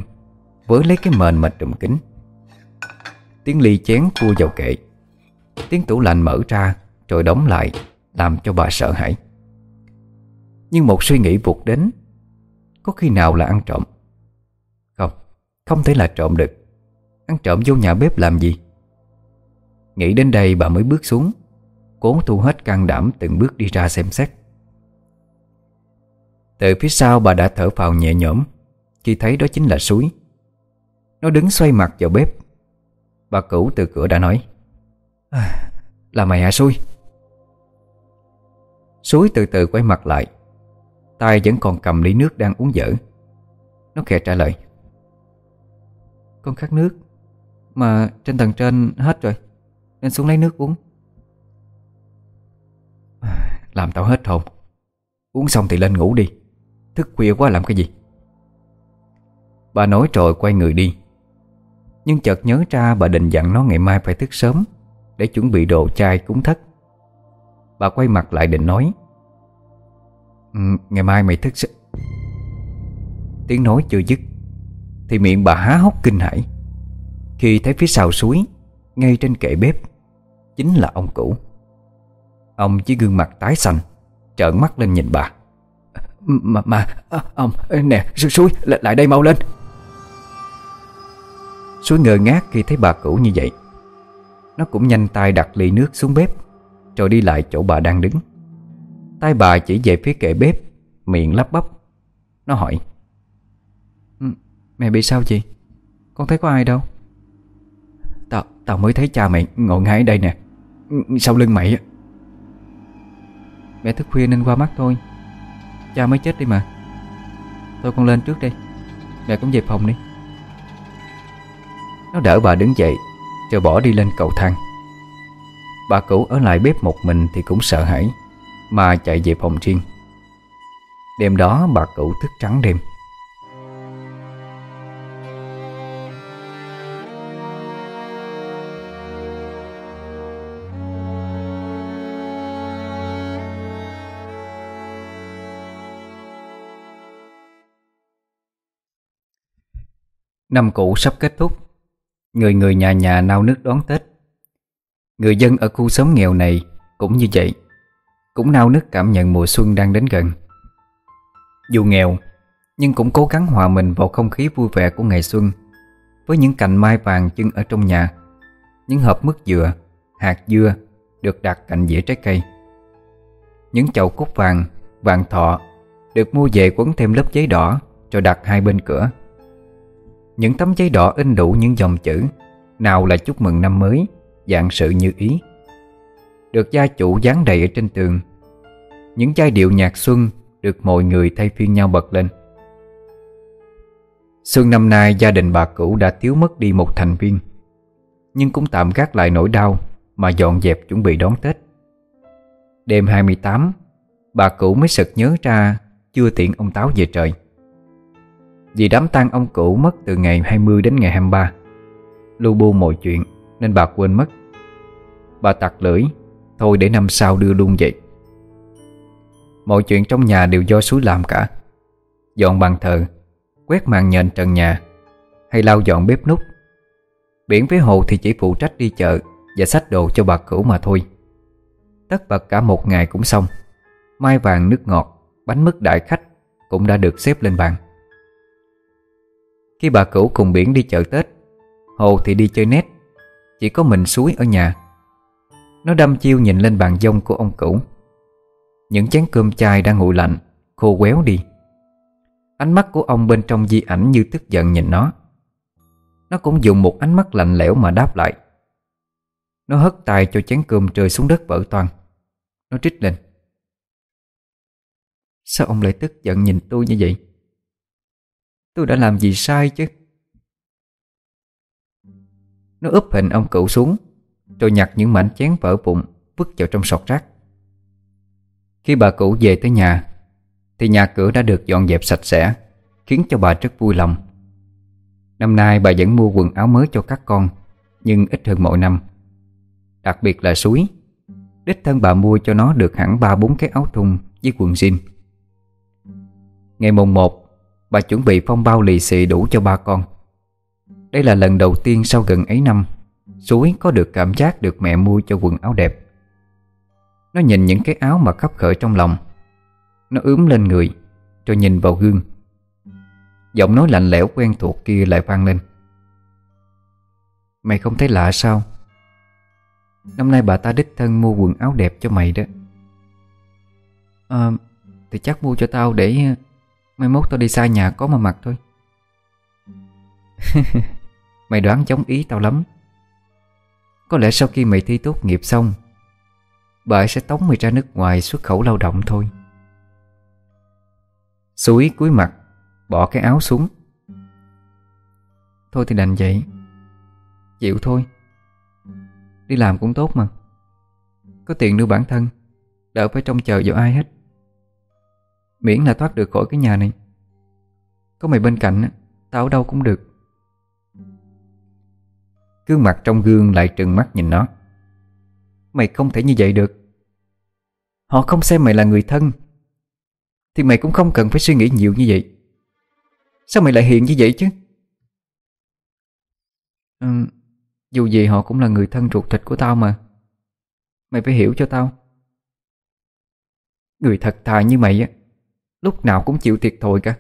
Với lấy cái mền mà trùm kính Tiếng ly chén cua vào kệ. Tiếng tủ lạnh mở ra, Rồi đóng lại, Làm cho bà sợ hãi. Nhưng một suy nghĩ vụt đến, Có khi nào là ăn trộm? Không Không thể là trộm được. Ăn trộm vô nhà bếp làm gì? Nghĩ đến đây bà mới bước xuống, Cố thu hết can đảm từng bước đi ra xem xét. Từ phía sau bà đã thở phào nhẹ nhõm, Khi thấy đó chính là suối. Nó đứng xoay mặt vào bếp. Bà cửu từ cửa đã nói à, Là mày hả suối? Suối từ từ quay mặt lại. Tay vẫn còn cầm ly nước đang uống dở. Nó khẽ trả lời. Con khát nước Mà trên tầng trên hết rồi Nên xuống lấy nước uống. Làm tao hết hồn. Uống xong thì lên ngủ đi. Thức khuya quá làm cái gì? Bà nói rồi quay người đi. Nhưng chợt nhớ ra bà định dặn nó ngày mai phải thức sớm. Để chuẩn bị đồ chai cúng thất. Bà quay mặt lại định nói ừ, Ngày mai mày thức sớm Tiếng nói chưa dứt Thì miệng bà há hốc kinh hãi. Khi thấy phía sau suối Ngay trên kệ bếp Chính là ông cũ. Ông chỉ gương mặt tái xanh Trợn mắt lên nhìn bà. Mà, mà, à, ông, nè, suối, lại, lại đây mau lên. Suối ngơ ngác khi thấy bà cũ như vậy. Nó cũng nhanh tay đặt ly nước xuống bếp Rồi đi lại chỗ bà đang đứng. Tay bà chỉ về phía kệ bếp Miệng lắp bắp. Nó hỏi ừ, Mẹ bị sao chị? Con thấy có ai đâu? Tao, tao mới thấy cha mày ngồi ngay ở đây nè Sau lưng mày Mẹ thức khuya nên qua mắt thôi. Cha mới chết đi mà. Thôi con lên trước đây Mẹ cũng về phòng đi. Nó đỡ bà đứng dậy rồi bỏ đi lên cầu thang. Bà cũ ở lại bếp một mình Thì cũng sợ hãi, Mà chạy về phòng riêng. Đêm đó bà cũ thức trắng đêm. Năm cũ sắp kết thúc. Người người nhà nhà nao nước đón Tết. Người dân ở khu xóm nghèo này cũng như vậy Cũng nao nức cảm nhận mùa xuân đang đến gần. Dù nghèo Nhưng cũng cố gắng hòa mình vào không khí vui vẻ của ngày xuân Với những cành mai vàng chưng ở trong nhà Những hộp mứt dừa, hạt dưa Được đặt cạnh dĩa trái cây. Những chậu cúc vàng, vàng thọ Được mua về quấn thêm lớp giấy đỏ Rồi đặt hai bên cửa những tấm giấy đỏ in đủ những dòng chữ. Nào là chúc mừng năm mới, Dạng sự như ý. Được gia chủ dán đầy ở trên tường. Những giai điệu nhạc xuân Được mọi người thay phiên nhau bật lên. Xuân năm nay gia đình bà cũ đã thiếu mất đi một thành viên, Nhưng cũng tạm gác lại nỗi đau Mà dọn dẹp chuẩn bị đón Tết. Đêm 28 Bà cũ mới sực nhớ ra Chưa tiện ông Táo về trời vì đám tang ông cũ mất từ ngày 20 đến ngày 23 Lưu bu mọi chuyện Nên bà quên mất. Bà tặc lưỡi, Thôi để năm sau đưa luôn vậy Mọi chuyện trong nhà đều do suối làm cả. Dọn bàn thờ, Quét màn nhện trần nhà, Hay lau dọn bếp nút Biển với hồ thì chỉ phụ trách đi chợ Và sách đồ cho bà cửu mà thôi. Tất bật cả một ngày cũng xong. Mai vàng nước ngọt, Bánh mứt đại khách Cũng đã được xếp lên bàn khi bà cửu cùng biển đi chợ Tết, Hồ thì đi chơi nét Chỉ có mình suối ở nhà. Nó đâm chiêu nhìn lên bàn dông của ông cửu. Những chén cơm chai đang nguội lạnh, Khô quéo đi. Ánh mắt của ông bên trong di ảnh như tức giận nhìn nó. Nó cũng dùng một ánh mắt lạnh lẽo mà đáp lại. Nó hất tay cho chén cơm rơi xuống đất vỡ toàn. Nó trích lên. Sao ông lại tức giận nhìn tôi như vậy? Tôi đã làm gì sai chứ? Nó úp hình ông cựu xuống, Rồi nhặt những mảnh chén vỡ bụng Vứt vào trong sọt rác. Khi bà cụ về tới nhà, Thì nhà cửa đã được dọn dẹp sạch sẽ, Khiến cho bà rất vui lòng. Năm nay bà vẫn mua quần áo mới cho các con, Nhưng ít hơn mỗi năm. Đặc biệt là suối. Đích thân bà mua cho nó được hẳn ba bốn cái áo thun với quần jean. Ngày mùng 1 Bà chuẩn bị phong bao lì xì đủ cho ba con. Đây là lần đầu tiên sau gần ấy năm, Suối có được cảm giác được mẹ mua cho quần áo đẹp. Nó nhìn những cái áo mà khắp khởi trong lòng. Nó ướm lên người Rồi nhìn vào gương. Giọng nói lạnh lẽo quen thuộc kia lại vang lên. Mày không thấy lạ sao? Năm nay bà ta đích thân mua quần áo đẹp cho mày đó. À Thì chắc mua cho tao để Mai mốt tao đi xa nhà có mà mặc thôi. (laughs) Mày đoán chống ý tao lắm. Có lẽ sau khi mày thi tốt nghiệp xong, Bà sẽ tống mày ra nước ngoài xuất khẩu lao động thôi. Suối cúi mặt, Bỏ cái áo xuống. Thôi thì đành vậy. Chịu thôi. Đi làm cũng tốt mà. Có tiền nuôi bản thân, Đỡ phải trông chờ vào ai hết. Miễn là thoát được khỏi cái nhà này. Có mày bên cạnh Tao ở đâu cũng được. Gương mặt trong gương lại trừng mắt nhìn nó. Mày không thể như vậy được. Họ không xem mày là người thân Thì mày cũng không cần phải suy nghĩ nhiều như vậy. Sao mày lại hiện như vậy chứ? Ừ, Dù gì họ cũng là người thân ruột thịt của tao mà. Mày phải hiểu cho tao. Người thật thà như mày á Lúc nào cũng chịu thiệt thòi cả.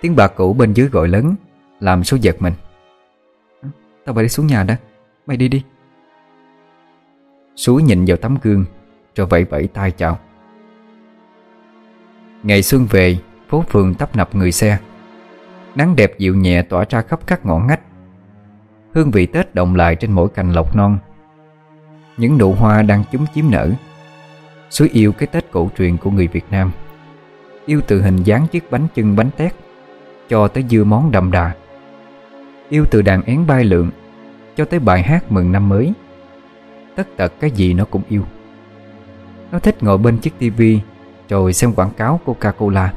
Tiếng bà cụ bên dưới gọi lớn, Làm số giật mình. Tao phải đi xuống nhà đã, Mày đi đi. Suối nhìn vào tấm gương Rồi vẫy vẫy tay chào. Ngày xuân về, Phố phường tấp nập người xe. Nắng đẹp dịu nhẹ tỏa ra khắp các ngõ ngách. Hương vị Tết đồng lại trên mỗi cành lộc non. Những nụ hoa đang chúm chiếm nở. Suối yêu cái Tết cổ truyền của người Việt Nam. Yêu từ hình dáng chiếc bánh chưng bánh tét, Cho tới dưa món đậm đà. Yêu từ đàn én bay lượn, Cho tới bài hát mừng năm mới. Tất tật cái gì nó cũng yêu. Nó thích ngồi bên chiếc tivi Rồi xem quảng cáo Coca-Cola.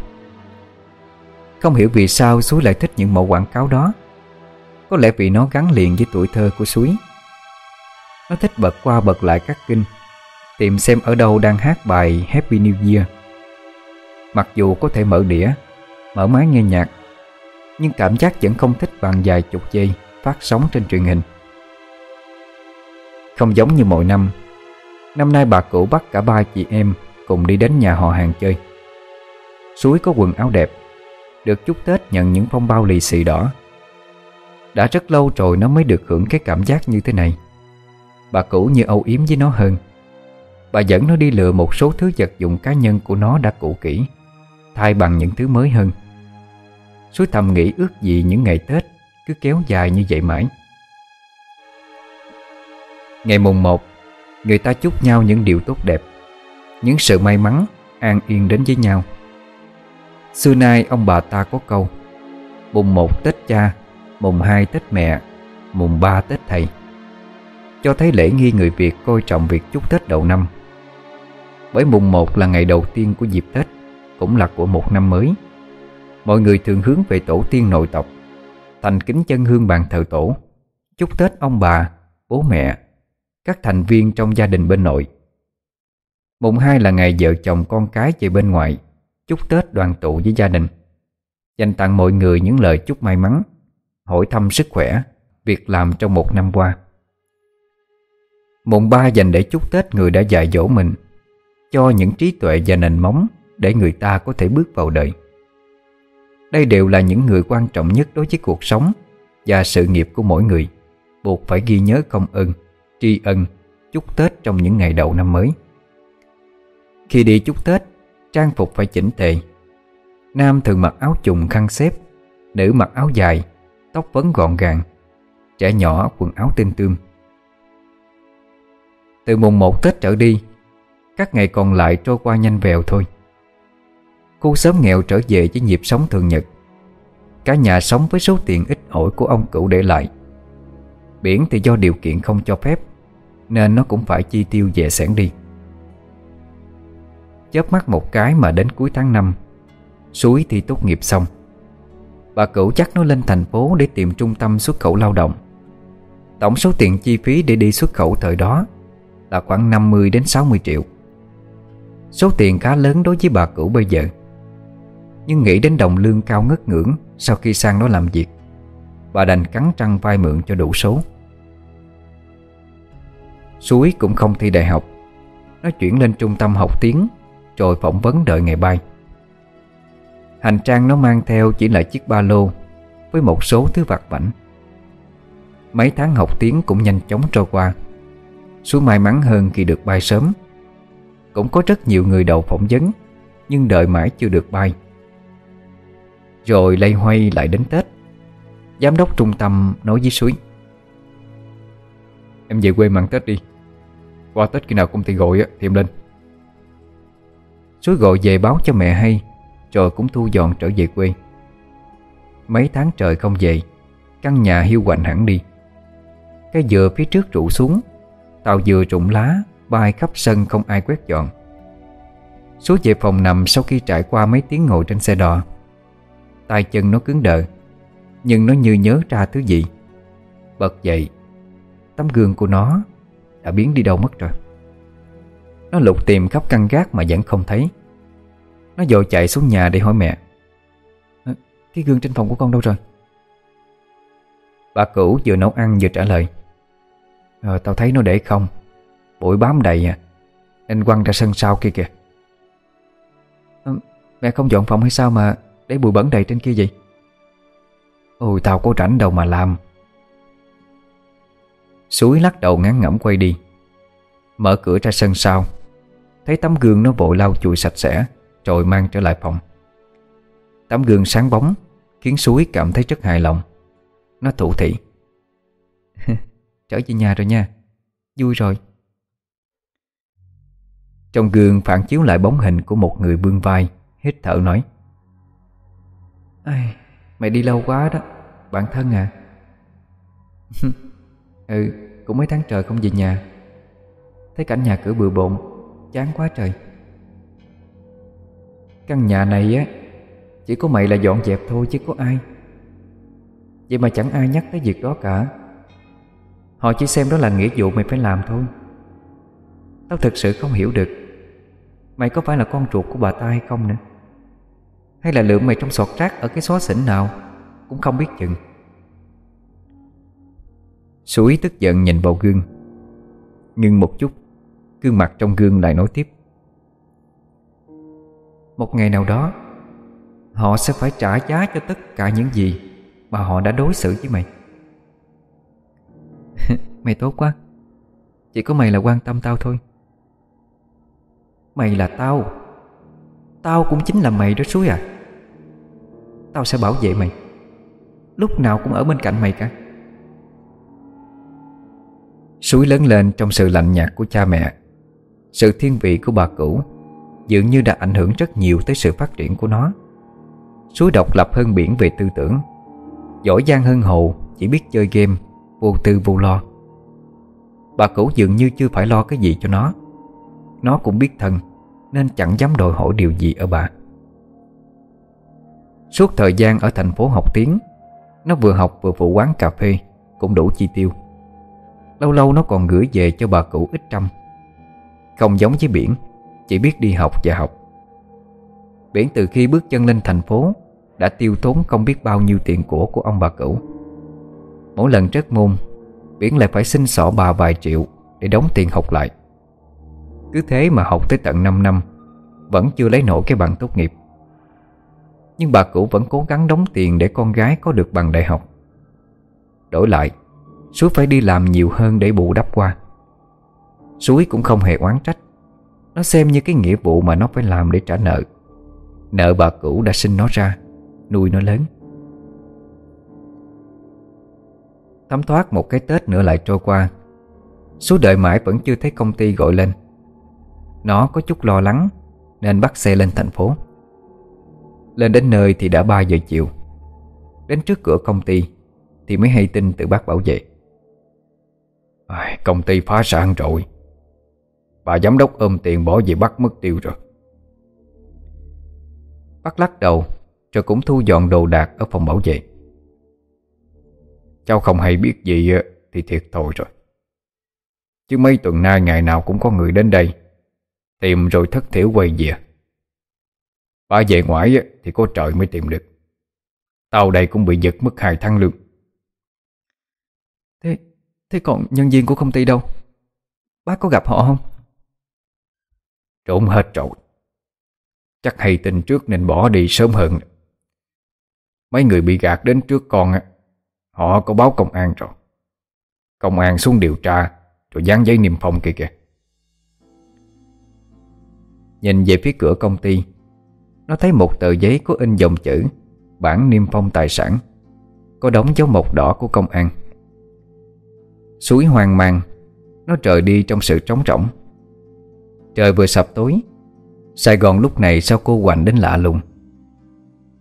Không hiểu vì sao Suối lại thích những mẫu quảng cáo đó. Có lẽ vì nó gắn liền với tuổi thơ của Suối. Nó thích bật qua bật lại các kinh Tìm xem ở đâu đang hát bài Happy New Year. Mặc dù có thể mở đĩa, Mở máy nghe nhạc, Nhưng cảm giác vẫn không thích bằng vài chục giây Phát sóng trên truyền hình. Không giống như mọi năm Năm nay bà cụ bắt cả ba chị em Cùng đi đến nhà họ hàng chơi. Suối có quần áo đẹp, Được chúc Tết nhận những phong bao lì xì đỏ. Đã rất lâu rồi nó mới được hưởng cái cảm giác như thế này. Bà cũ như âu yếm với nó hơn. Bà dẫn nó đi lựa một số thứ vật dụng cá nhân của nó đã cũ kỹ, Thay bằng những thứ mới hơn. Suối thầm nghĩ ước gì những ngày Tết Cứ kéo dài như vậy mãi. Ngày mùng 1 Người ta chúc nhau những điều tốt đẹp, Những sự may mắn, An yên đến với nhau. Xưa nay ông bà ta có câu, Mùng 1 Tết cha, Mùng 2 Tết mẹ, Mùng 3 Tết thầy. Cho thấy lễ nghi người Việt coi trọng việc chúc Tết đầu năm bởi mùng 1 là ngày đầu tiên của dịp Tết Cũng là của một năm mới. Mọi người thường hướng về tổ tiên nội tộc Thành kính chân hương bàn thờ tổ. Chúc Tết ông bà, bố mẹ Các thành viên trong gia đình bên nội. Mùng 2 là ngày vợ chồng con cái về bên ngoài. Chúc Tết đoàn tụ với gia đình. Dành tặng mọi người những lời chúc may mắn Hỏi thăm sức khỏe Việc làm trong một năm qua. Mùng 3 dành để chúc Tết người đã dạy dỗ mình cho những trí tuệ và nền móng để người ta có thể bước vào đời. Đây đều là những người quan trọng nhất đối với cuộc sống và sự nghiệp của mỗi người, buộc phải ghi nhớ công ơn, tri ân, chúc Tết trong những ngày đầu năm mới. Khi đi chúc Tết, trang phục phải chỉnh tề. Nam thường mặc áo trùng khăn xếp, nữ mặc áo dài, tóc vấn gọn gàng, trẻ nhỏ quần áo tinh tươm. Từ mùng 1 Tết trở đi, các ngày còn lại trôi qua nhanh vèo thôi. Khu sớm nghèo trở về với nhịp sống thường nhật. Cả nhà sống với số tiền ít ỏi của ông cửu để lại. Biển thì do điều kiện không cho phép, Nên nó cũng phải chi tiêu về sẻn đi. Chớp mắt một cái mà đến cuối tháng 5 Suối thì tốt nghiệp xong. Bà cửu chắc nó lên thành phố để tìm trung tâm xuất khẩu lao động. Tổng số tiền chi phí để đi xuất khẩu thời đó Là khoảng 50 đến 60 triệu. Số tiền khá lớn đối với bà cửu bây giờ. Nhưng nghĩ đến đồng lương cao ngất ngưỡng Sau khi sang đó làm việc, Bà đành cắn trăng vay mượn cho đủ số. Suối cũng không thi đại học, Nó chuyển lên trung tâm học tiếng, Rồi phỏng vấn đợi ngày bay. Hành trang nó mang theo chỉ là chiếc ba lô Với một số thứ vặt vảnh. Mấy tháng học tiếng cũng nhanh chóng trôi qua. Suối may mắn hơn khi được bay sớm. Cũng có rất nhiều người đầu phỏng vấn, Nhưng đợi mãi chưa được bay. Rồi lây hoay lại đến Tết. Giám đốc trung tâm nói với Suối Em về quê mặn Tết đi. Qua Tết khi nào công ty gọi thì em lên. Suối gọi về báo cho mẹ hay, Rồi cũng thu dọn trở về quê. Mấy tháng trời không về, Căn nhà hiu quạnh hẳn đi. Cái dừa phía trước trụ xuống, Tàu dừa rụng lá Bay khắp sân không ai quét dọn. Số về phòng nằm sau khi trải qua mấy tiếng ngồi trên xe đò. Tay chân nó cứng đờ, Nhưng nó như nhớ ra thứ gì. Bật dậy, Tấm gương của nó Đã biến đi đâu mất rồi. Nó lục tìm khắp căn gác mà vẫn không thấy. Nó dội chạy xuống nhà để hỏi mẹ ờ, Cái gương trên phòng của con đâu rồi? Bà cửu vừa nấu ăn vừa trả lời Ờ tao thấy nó để không. Bụi bám đầy à? Nên quăng ra sân sau kia kìa. Ừ, mẹ không dọn phòng hay sao mà Để bụi bẩn đầy trên kia vậy? Ôi, tao có rảnh đâu mà làm. Suối lắc đầu ngán ngẩm quay đi. Mở cửa ra sân sau. Thấy tấm gương nó vội lau chùi sạch sẽ, Rồi mang trở lại phòng. Tấm gương sáng bóng, Khiến Suối cảm thấy rất hài lòng. Nó thủ thị. (laughs) Trở về nhà rồi nha. Vui rồi. Trong gương phản chiếu lại bóng hình của một người bươn vai Hít thở nói. Ai, Mày đi lâu quá đó Bạn thân à? (laughs) Ừ Cũng mấy tháng trời không về nhà. Thấy cảnh nhà cửa bừa bộn Chán quá trời. Căn nhà này á Chỉ có mày là dọn dẹp thôi chứ có ai. Vậy mà chẳng ai nhắc tới việc đó cả. Họ chỉ xem đó là nghĩa vụ mày phải làm thôi. Tao thực sự không hiểu được Mày có phải là con ruột của bà ta hay không nữa? Hay là lượng mày trong sọt rác Ở cái xó xỉnh nào? Cũng không biết chừng. Suối tức giận nhìn vào gương. Ngưng một chút, Gương mặt trong gương lại nói tiếp. Một ngày nào đó, Họ sẽ phải trả giá cho tất cả những gì Mà họ đã đối xử với mày. (laughs) Mày tốt quá. Chỉ có mày là quan tâm tao thôi. Mày là tao. Tao cũng chính là mày đó suối à. Tao sẽ bảo vệ mày. Lúc nào cũng ở bên cạnh mày cả. Suối lớn lên trong sự lạnh nhạt của cha mẹ. Sự thiên vị của bà cũ Dường như đã ảnh hưởng rất nhiều tới sự phát triển của nó. Suối độc lập hơn biển về tư tưởng. Giỏi giang hơn hồ, Chỉ biết chơi game, Vô tư vô lo. Bà cũ dường như chưa phải lo cái gì cho nó. Nó cũng biết thân, Nên chẳng dám đòi hỏi điều gì ở bà. Suốt thời gian ở thành phố học tiếng, Nó vừa học vừa phụ quán cà phê, Cũng đủ chi tiêu. Lâu lâu nó còn gửi về cho bà cụ ít trăm. Không giống với biển, Chỉ biết đi học và học. Biển từ khi bước chân lên thành phố, Đã tiêu tốn không biết bao nhiêu tiền của của ông bà cũ Mỗi lần trất môn, Biển lại phải xin xỏ bà vài triệu Để đóng tiền học lại. Cứ thế mà học tới tận 5 năm, Vẫn chưa lấy nổi cái bằng tốt nghiệp. Nhưng bà cũ vẫn cố gắng đóng tiền Để con gái có được bằng đại học. Đổi lại, Suối phải đi làm nhiều hơn để bù đắp qua. Suối cũng không hề oán trách, Nó xem như cái nghĩa vụ mà nó phải làm để trả nợ. Nợ bà cũ đã sinh nó ra, Nuôi nó lớn. Thấm thoát một cái Tết nữa lại trôi qua, Suối đợi mãi vẫn chưa thấy công ty gọi lên. Nó có chút lo lắng Nên bắt xe lên thành phố. Lên đến nơi thì đã 3 giờ chiều. Đến trước cửa công ty Thì mới hay tin từ bác bảo vệ. À, Công ty phá sản rồi. Bà giám đốc ôm tiền bỏ về bắt mất tiêu rồi. Bác lắc đầu Rồi cũng thu dọn đồ đạc ở phòng bảo vệ. Cháu không hay biết gì Thì thiệt thôi rồi. Chứ mấy tuần nay ngày nào cũng có người đến đây. Tìm rồi thất thiểu quay về. Bà về ngoại thì có trời mới tìm được. Tao đây cũng bị giật mất hai tháng lương. Thế thế còn nhân viên của công ty đâu? Bác có gặp họ không? Trốn hết rồi. Chắc hay tin trước nên bỏ đi sớm hơn. Mấy người bị gạt đến trước con Họ có báo công an rồi. Công an xuống điều tra Rồi dán giấy niêm phong kìa kìa Nhìn về phía cửa công ty, Nó thấy một tờ giấy có in dòng chữ, Bản niêm phong tài sản Có đóng dấu mộc đỏ của công an. Suối hoang mang, Nó trời đi trong sự trống rỗng. Trời vừa sập tối, Sài Gòn lúc này sao cô hoành đến lạ lùng.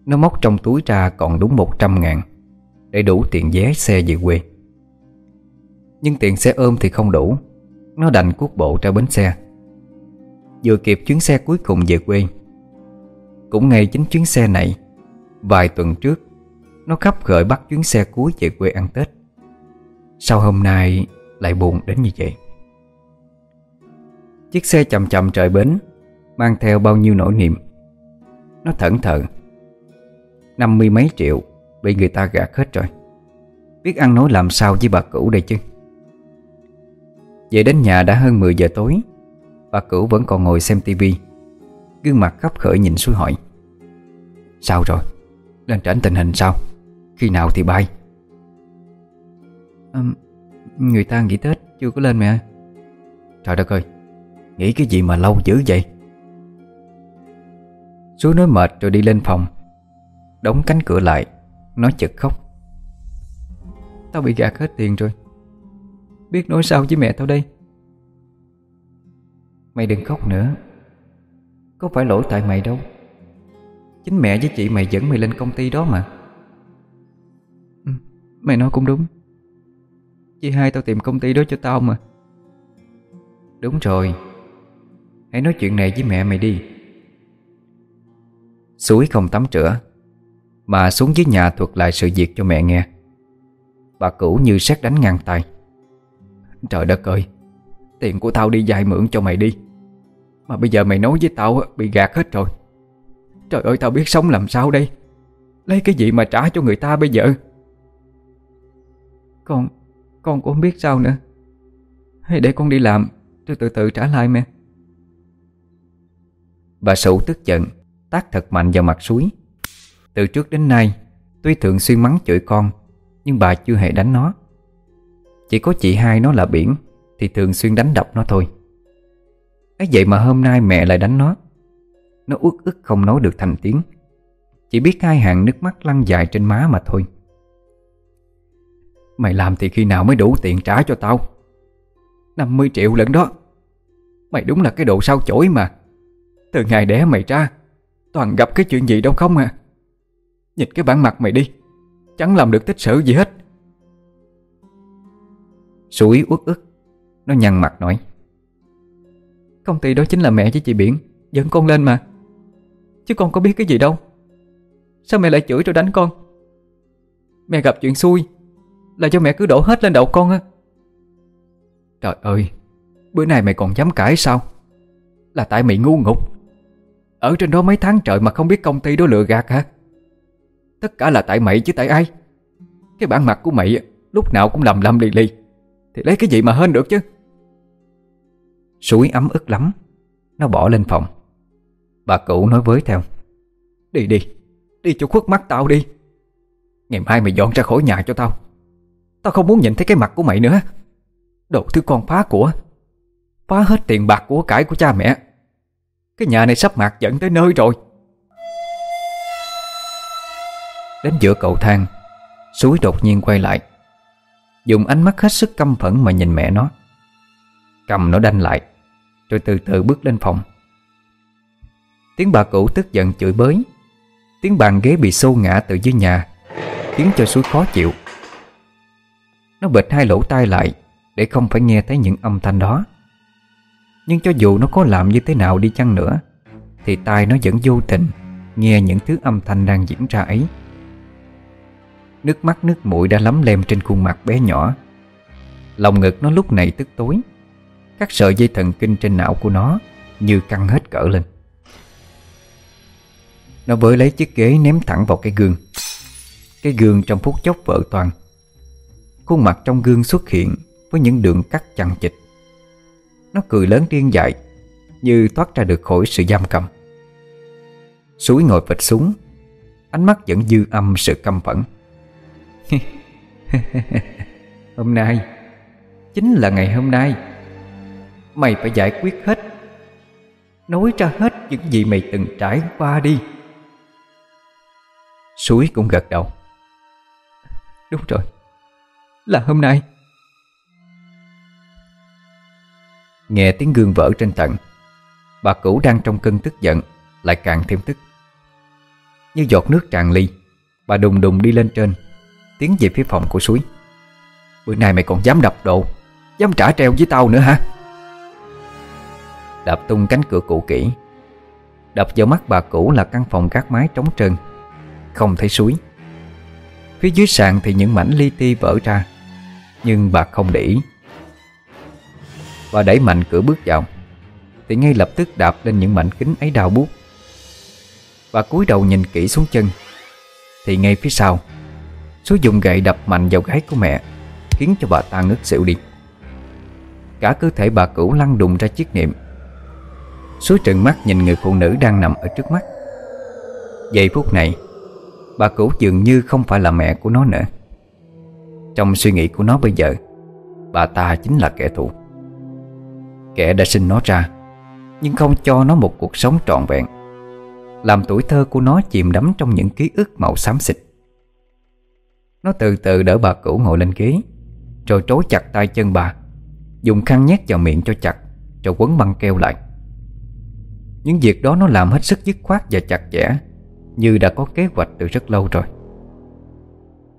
Nó móc trong túi ra còn đúng 100 ngàn Để đủ tiền vé xe về quê. Nhưng tiền xe ôm thì không đủ, Nó đành cuốc bộ ra bến xe. Vừa kịp chuyến xe cuối cùng về quê. Cũng ngay chính chuyến xe này, Vài tuần trước, Nó khắp khởi bắt chuyến xe cuối về quê ăn Tết. Sao hôm nay lại buồn đến như vậy. Chiếc xe chậm chậm trời bến, Mang theo bao nhiêu nỗi niềm. Nó thẩn thờ. Năm mươi mấy triệu Bị người ta gạt hết rồi. Biết ăn nói làm sao với bà cũ đây chứ? Về đến nhà đã hơn 10 giờ tối Bà cửu vẫn còn ngồi xem tivi. Gương mặt khắp khởi nhìn xuống hỏi. Sao rồi? Lên tránh tình hình sao? Khi nào thì bay? À, Người ta nghỉ Tết chưa có lên mẹ. Trời đất ơi Nghĩ cái gì mà lâu dữ vậy? Sú nói mệt rồi đi lên phòng. Đóng cánh cửa lại Nói chực khóc. Tao bị gạt hết tiền rồi. Biết nói sao với mẹ tao đây? Mày đừng khóc nữa. Có phải lỗi tại mày đâu. Chính mẹ với chị mày dẫn mày lên công ty đó mà. Ừ, Mày nói cũng đúng. Chị hai tao tìm công ty đó cho tao mà. Đúng rồi. Hãy nói chuyện này với mẹ mày đi. Suối không tắm rửa Mà xuống dưới nhà thuật lại sự việc cho mẹ nghe. Bà cũ như xét đánh ngang tay. Trời đất ơi! Tiền của tao đi dài mượn cho mày đi. Mà bây giờ mày nói với tao bị gạt hết rồi. Trời ơi, tao biết sống làm sao đây? Lấy cái gì mà trả cho người ta bây giờ? Con Con cũng không biết sao nữa. Hay để con đi làm, Rồi từ từ trả lại mẹ. Bà Sụ tức giận, Tác thật mạnh vào mặt suối. Từ trước đến nay, Tuy thường xuyên mắng chửi con, Nhưng bà chưa hề đánh nó. Chỉ có chị hai nó là biển. Thì thường xuyên đánh đập nó thôi. Ấy vậy mà hôm nay mẹ lại đánh nó. Nó uất ức không nói được thành tiếng. Chỉ biết hai hàng nước mắt lăn dài trên má mà thôi. Mày làm thì khi nào mới đủ tiền trả cho tao? 50 triệu lận đó. Mày đúng là cái độ sao chổi mà. Từ ngày đẻ mày ra, Toàn gặp cái chuyện gì đâu không à. Nhìn cái bản mặt mày đi, Chẳng làm được tích sự gì hết. Suối uất ức. Nó nhăn mặt nói Công ty đó chính là mẹ với chị Biển, Dẫn con lên mà. Chứ con có biết cái gì đâu. Sao mẹ lại chửi rồi đánh con? Mẹ gặp chuyện xui, Là cho mẹ cứ đổ hết lên đầu con á. Trời ơi, Bữa nay mày còn dám cãi sao? Là tại mày ngu ngục ở trên đó mấy tháng trời mà không biết công ty đó lừa gạt hả? Tất cả là tại mày chứ tại ai? Cái bản mặt của mày Lúc nào cũng lầm lầm lì lì. Thì lấy cái gì mà hên được chứ? Suối ấm ức lắm. Nó bỏ lên phòng. Bà cụ nói với theo. Đi đi, đi cho khuất mắt tao đi. Ngày mai mày dọn ra khỏi nhà cho tao. Tao không muốn nhìn thấy cái mặt của mày nữa. Đồ thứ con phá của. Phá hết tiền bạc của cải của cha mẹ. Cái nhà này sắp mạc dẫn tới nơi rồi. Đến giữa cầu thang Suối đột nhiên quay lại. Dùng ánh mắt hết sức căm phẫn mà nhìn mẹ nó. Cầm nó đanh lại, Rồi từ từ bước lên phòng. Tiếng bà cụ tức giận chửi bới. Tiếng bàn ghế bị xô ngã từ dưới nhà, Khiến cho suối khó chịu. Nó bịt hai lỗ tai lại Để không phải nghe thấy những âm thanh đó. Nhưng cho dù nó có làm như thế nào đi chăng nữa, Thì tai nó vẫn vô tình Nghe những thứ âm thanh đang diễn ra ấy. Nước mắt nước mũi đã lấm lem trên khuôn mặt bé nhỏ. Lòng ngực nó lúc này tức tối. Các sợi dây thần kinh trên não của nó Như căng hết cỡ lên. Nó với lấy chiếc ghế ném thẳng vào cái gương. Cái gương trong phút chốc vỡ toàn Khuôn mặt trong gương xuất hiện Với những đường cắt chằng chịch Nó cười lớn điên dại, Như thoát ra được khỏi sự giam cầm. Suối ngồi vịt xuống, Ánh mắt vẫn dư âm sự căm phẫn. (laughs) Hôm nay, Chính là ngày hôm nay, Mày phải giải quyết hết, Nói ra hết những gì mày từng trải qua đi. Suối cũng gật đầu. Đúng rồi, Là hôm nay. Nghe tiếng gương vỡ trên tận Bà cũ đang trong cơn tức giận, Lại càng thêm tức. Như giọt nước tràn ly, Bà đùng đùng đi lên trên. Tiến về phía phòng của suối. Bữa nay mày còn dám đập đồ Dám trả treo với tao nữa hả? Đạp tung cánh cửa cũ kỹ, Đập vào mắt bà cũ là căn phòng gác mái trống trơn, Không thấy suối. Phía dưới sàn thì những mảnh li ti vỡ ra, Nhưng bà không để ý. Bà đẩy mạnh cửa bước vào, Thì ngay lập tức đạp lên những mảnh kính ấy đau buốt. Bà cúi đầu nhìn kỹ xuống chân, Thì ngay phía sau Số dùng gậy đập mạnh vào gáy của mẹ, Khiến cho bà ta ngất xỉu đi. Cả cơ thể bà cửu lăn đùng ra chiếc niệm số trừng mắt nhìn người phụ nữ đang nằm ở trước mắt. Giây phút này, Bà cửu dường như không phải là mẹ của nó nữa. Trong suy nghĩ của nó bây giờ, Bà ta chính là kẻ thù. Kẻ đã sinh nó ra, Nhưng không cho nó một cuộc sống trọn vẹn. Làm tuổi thơ của nó chìm đắm trong những ký ức màu xám xịt. Nó từ từ đỡ bà cũ ngồi lên ghế. Rồi trối chặt tay chân bà. Dùng khăn nhét vào miệng cho chặt Rồi quấn băng keo lại. Những việc đó nó làm hết sức dứt khoát và chặt chẽ, Như đã có kế hoạch từ rất lâu rồi.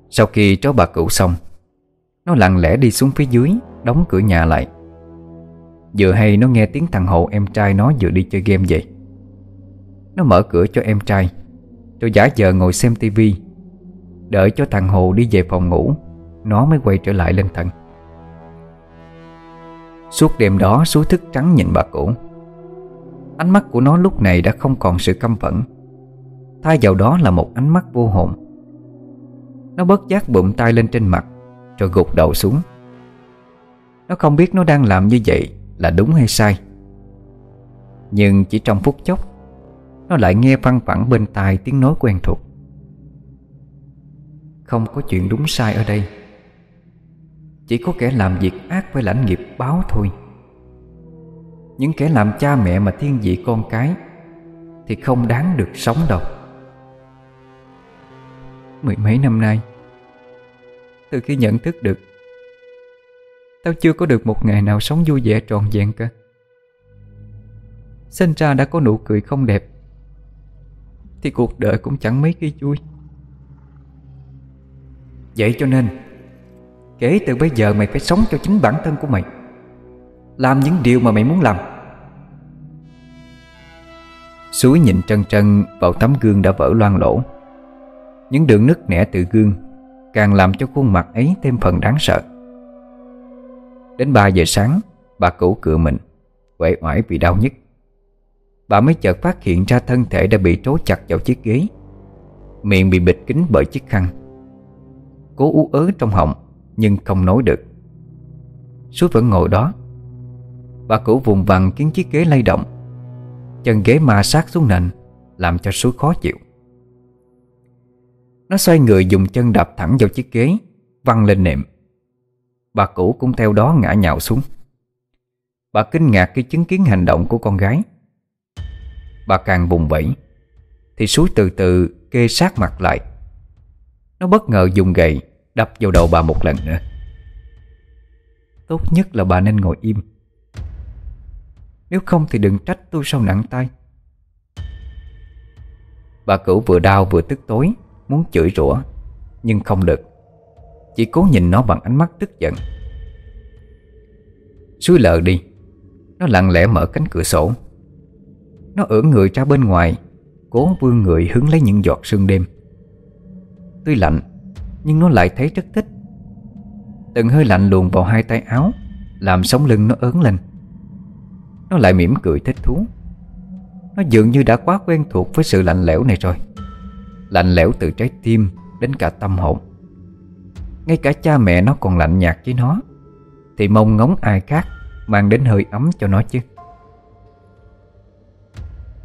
Sau khi trói bà cũ xong, Nó lặng lẽ đi xuống phía dưới, Đóng cửa nhà lại. Vừa hay nó nghe tiếng thằng hộ em trai nó vừa đi chơi game vậy Nó mở cửa cho em trai, Rồi giả vờ ngồi xem tivi Đợi cho thằng Hồ đi về phòng ngủ, Nó mới quay trở lại lên thần Suốt đêm đó suối thức trắng nhìn bà cũ Ánh mắt của nó lúc này đã không còn sự căm phẫn. Thay vào đó là một ánh mắt vô hồn. Nó bất giác bụm tay lên trên mặt, Rồi gục đầu xuống. Nó không biết nó đang làm như vậy Là đúng hay sai. Nhưng chỉ trong phút chốc, Nó lại nghe văng vẳng bên tai tiếng nói quen thuộc. Không có chuyện đúng sai ở đây. Chỉ có kẻ làm việc ác với lãnh nghiệp báo thôi. Những kẻ làm cha mẹ mà thiên vị con cái Thì không đáng được sống đâu. Mười mấy năm nay, Từ khi nhận thức được, Tao chưa có được một ngày nào sống vui vẻ trọn vẹn cả. Sinh ra đã có nụ cười không đẹp, Thì cuộc đời cũng chẳng mấy khi vui. Vậy cho nên, Kể từ bây giờ mày phải sống cho chính bản thân của mày. Làm những điều mà mày muốn làm. Suối nhìn trân trân vào tấm gương đã vỡ loang lỗ. Những đường nứt nẻ từ gương Càng làm cho khuôn mặt ấy thêm phần đáng sợ. Đến 3 giờ sáng, Bà cũ cựa mình Quệ oải vì đau nhức. Bà mới chợt phát hiện ra thân thể đã bị trố chặt vào chiếc ghế. Miệng bị bịt kín bởi chiếc khăn. Cố ú ớ trong họng, nhưng không nói được. Suốt vẫn ngồi đó, Bà cũ vùng vằng khiến chiếc ghế lay động, Chân ghế ma sát xuống nền, Làm cho suốt khó chịu. Nó xoay người dùng chân đạp thẳng vào chiếc ghế, Văng lên nệm. Bà cũ cũng theo đó ngã nhào xuống. Bà kinh ngạc khi chứng kiến hành động của con gái. Bà càng bùng bẫy Thì suối từ từ kê sát mặt lại. Nó bất ngờ dùng gậy Đập vào đầu bà một lần nữa. Tốt nhất là bà nên ngồi im. Nếu không thì đừng trách tôi sao nặng tay. Bà cửu vừa đau vừa tức tối, Muốn chửi rủa, Nhưng không được. Chỉ cố nhìn nó bằng ánh mắt tức giận. Suối lờ đi. Nó lặng lẽ mở cánh cửa sổ. Nó ưỡn người ra bên ngoài, Cố vươn người hứng lấy những giọt sương đêm. Tuy lạnh, Nhưng nó lại thấy rất thích. Từng hơi lạnh luồn vào hai tay áo, Làm sống lưng nó ớn lên. Nó lại mỉm cười thích thú. Nó dường như đã quá quen thuộc với sự lạnh lẽo này rồi. Lạnh lẽo từ trái tim đến cả tâm hồn. Ngay cả cha mẹ nó còn lạnh nhạt với nó. Thì mong ngóng ai khác Mang đến hơi ấm cho nó chứ.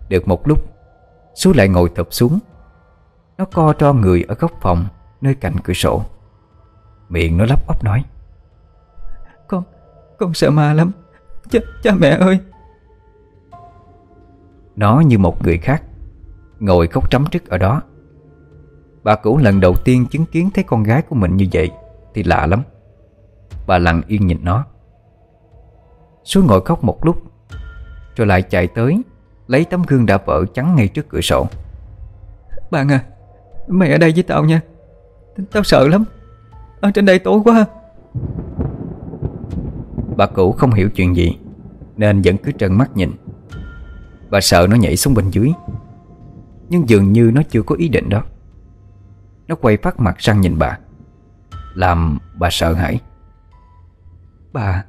Được một lúc Sú lại ngồi thụp xuống. Nó co cho người ở góc phòng Nơi cạnh cửa sổ. Miệng nó lắp bắp nói. Con, con sợ ma lắm. Ch Cha mẹ ơi. Nó như một người khác Ngồi khóc trắm trức ở đó. Bà cũ lần đầu tiên chứng kiến thấy con gái của mình như vậy Thì lạ lắm. Bà lặng yên nhìn nó. Suối ngồi khóc một lúc Rồi lại chạy tới Lấy tấm gương đã vỡ trắng ngay trước cửa sổ. Bạn à Mày ở đây với tao nha. Tao sợ lắm. Ở trên đây tối quá Bà cũ không hiểu chuyện gì Nên vẫn cứ trợn mắt nhìn. Bà sợ nó nhảy xuống bên dưới. Nhưng dường như nó chưa có ý định đó. Nó quay phát mặt sang nhìn bà Làm bà sợ hãi. Bà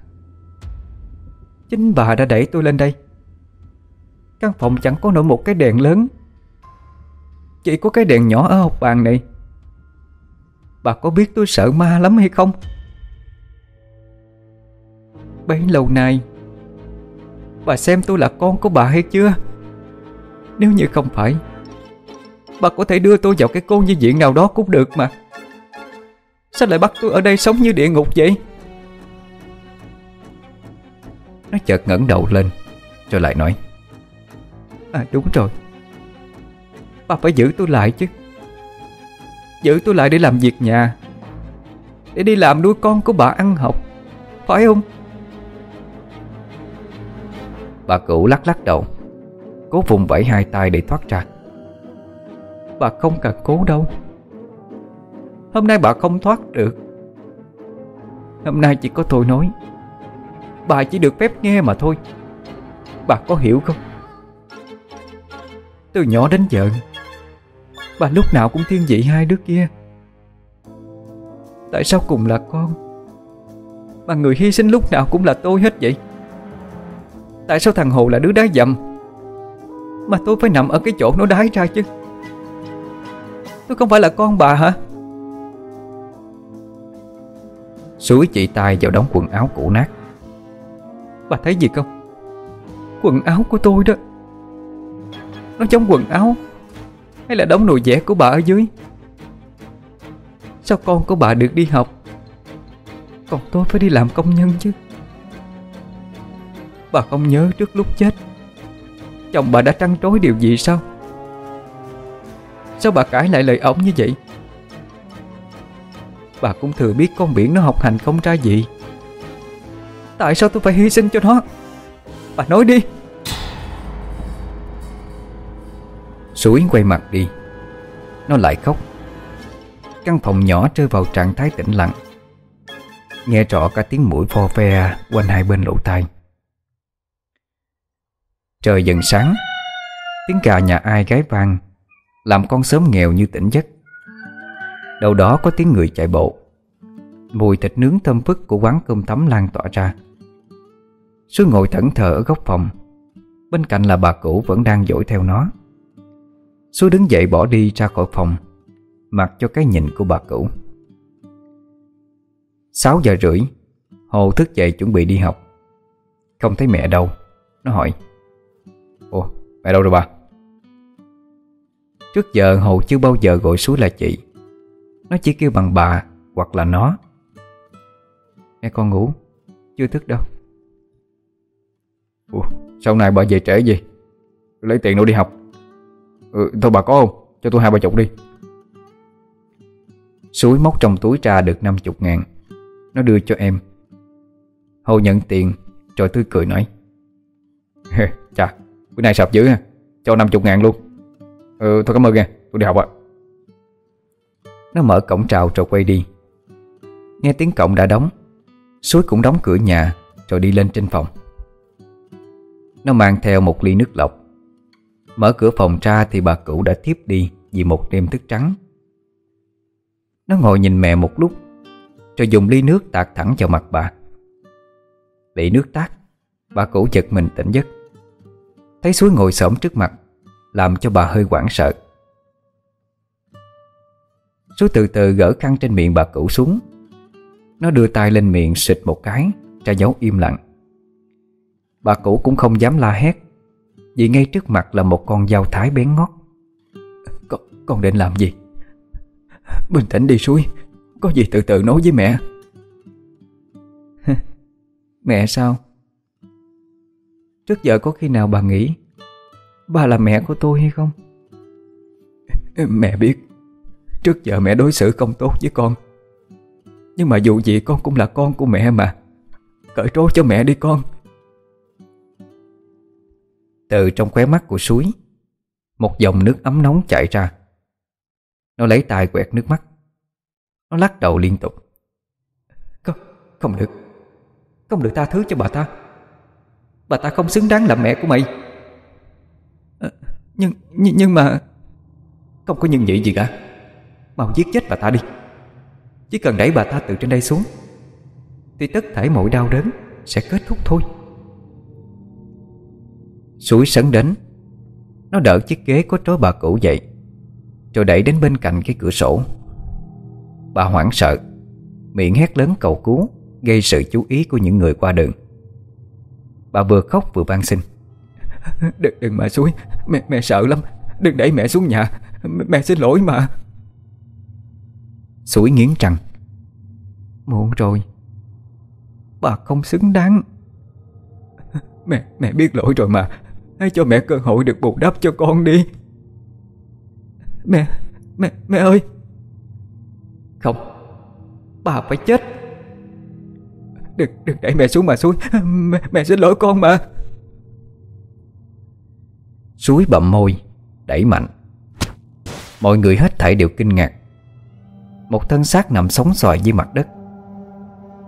Chính bà đã đẩy tôi lên đây. Căn phòng chẳng có nổi một cái đèn lớn chỉ có cái đèn nhỏ ở học bàn này Bà có biết tôi sợ ma lắm hay không? Bấy lâu nay, Bà xem tôi là con của bà hay chưa? Nếu như không phải, Bà có thể đưa tôi vào cái cô như viện nào đó cũng được mà Sao lại bắt tôi ở đây sống như địa ngục vậy? Nó chợt ngẩng đầu lên, Rồi lại nói À đúng rồi Bà phải giữ tôi lại chứ. Giữ tôi lại để làm việc nhà. Để đi làm nuôi con của bà ăn học. Phải không? Bà cụ lắc lắc đầu Cố vùng vẫy hai tay để thoát ra. Bà không cần cố đâu. Hôm nay bà không thoát được. Hôm nay chỉ có tôi nói. Bà chỉ được phép nghe mà thôi. Bà có hiểu không? Từ nhỏ đến giờ Bà lúc nào cũng thiên vị hai đứa kia. Tại sao cùng là con? Mà người hy sinh lúc nào cũng là tôi hết vậy? Tại sao thằng Hồ là đứa đái dầm? Mà tôi phải nằm ở cái chỗ nó đái ra chứ? Tôi không phải là con bà hả? Suối chị tay vào đống quần áo cũ nát. Bà thấy gì không? Quần áo của tôi đó. Nó giống quần áo hay là đống nồi vẽ của bà ở dưới? Sao con của bà được đi học? Còn tôi phải đi làm công nhân chứ. Bà không nhớ trước lúc chết. Chồng bà đã trăn trối điều gì sao? Sao bà cãi lại lời ổng như vậy? Bà cũng thừa biết con biển nó học hành không ra gì. Tại sao tôi phải hy sinh cho nó? Bà nói đi. Suối quay mặt đi. Nó lại khóc. Căn phòng nhỏ rơi vào trạng thái tĩnh lặng. Nghe rõ cả tiếng mũi pho phe Quanh hai bên lỗ tai. Trời dần sáng. Tiếng gà nhà ai gái vang, Làm con sớm nghèo như tỉnh giấc. Đầu đó có tiếng người chạy bộ. Mùi thịt nướng thơm phức của quán cơm tấm lan tỏa ra. Suối ngồi thẫn thờ ở góc phòng. Bên cạnh là bà cũ vẫn đang dỗi theo nó. Suối đứng dậy bỏ đi ra khỏi phòng, Mặc cho cái nhìn của bà cũ. 6 giờ rưỡi, Hồ thức dậy chuẩn bị đi học. Không thấy mẹ đâu, Nó hỏi, Ủa, mẹ đâu rồi bà? Trước giờ Hồ chưa bao giờ gọi suối là chị. Nó chỉ kêu bằng bà Hoặc là nó. Nghe con ngủ, Chưa thức đâu. Ủa, sau này bà về trễ gì? Lấy tiền đâu đi học ừ, Thôi bà có không? Cho tôi hai ba chục đi. Suối móc trong túi ra được 50 ngàn. Nó đưa cho em. Hồ nhận tiền Rồi tươi cười nói. Chà bữa nay sập dữ ha. Cho 50 ngàn luôn. Ừ thôi cảm ơn nha Tôi đi học ạ. Nó mở cổng trào rồi quay đi. Nghe tiếng cổng đã đóng Suối cũng đóng cửa nhà Rồi đi lên trên phòng. Nó mang theo một ly nước lọc. Mở cửa phòng ra thì bà cũ đã tiếp đi Vì một đêm thức trắng. Nó ngồi nhìn mẹ một lúc, Rồi dùng ly nước tạt thẳng vào mặt bà. Bị nước tát, Bà cũ giật mình tỉnh giấc. Thấy suối ngồi xổm trước mặt, Làm cho bà hơi hoảng sợ. Suối từ từ gỡ khăn trên miệng bà cũ xuống. Nó đưa tay lên miệng xịt một cái, Ra dấu im lặng. Bà cũ cũng không dám la hét. Vì ngay trước mặt là một con dao thái bén ngót Con, con định làm gì? Bình tĩnh đi suối Có gì từ từ nói với mẹ (laughs) Mẹ sao? Trước giờ có khi nào bà nghĩ Bà là mẹ của tôi hay không? (laughs) Mẹ biết Trước giờ mẹ đối xử không tốt với con Nhưng mà dù gì con cũng là con của mẹ mà Cởi trố cho mẹ đi con từ trong khóe mắt của suối. Một dòng nước ấm nóng chảy ra. Nó lấy tay quẹt nước mắt. Nó lắc đầu liên tục. Không, không được. Không được tha thứ cho bà ta. Bà ta không xứng đáng làm mẹ của mày. À, nhưng, nhưng nhưng mà Không có nhân nhị gì cả. Mau giết chết bà ta đi. Chỉ cần đẩy bà ta từ trên đây xuống Thì tất thảy mọi đau đớn Sẽ kết thúc thôi. Suối sấn đến. Nó đỡ chiếc ghế có trối bà cũ dậy Rồi đẩy đến bên cạnh cái cửa sổ. Bà hoảng sợ Miệng hét lớn cầu cứu Gây sự chú ý của những người qua đường. Bà vừa khóc vừa van xin. (laughs) Đừng, đừng mà suối mẹ, mẹ sợ lắm Đừng đẩy mẹ xuống nhà Mẹ xin lỗi mà. Suối nghiến răng Muộn rồi Bà không xứng đáng. (laughs) Mẹ mẹ biết lỗi rồi mà Hãy cho mẹ cơ hội được bù đắp cho con đi. Mẹ Mẹ mẹ ơi. Không Bà phải chết. Đừng đừng đẩy mẹ xuống mà suối. Mẹ, mẹ xin lỗi con mà. Suối bậm môi Đẩy mạnh. Mọi người hết thảy đều kinh ngạc. Một thân xác nằm sóng xoài dưới mặt đất.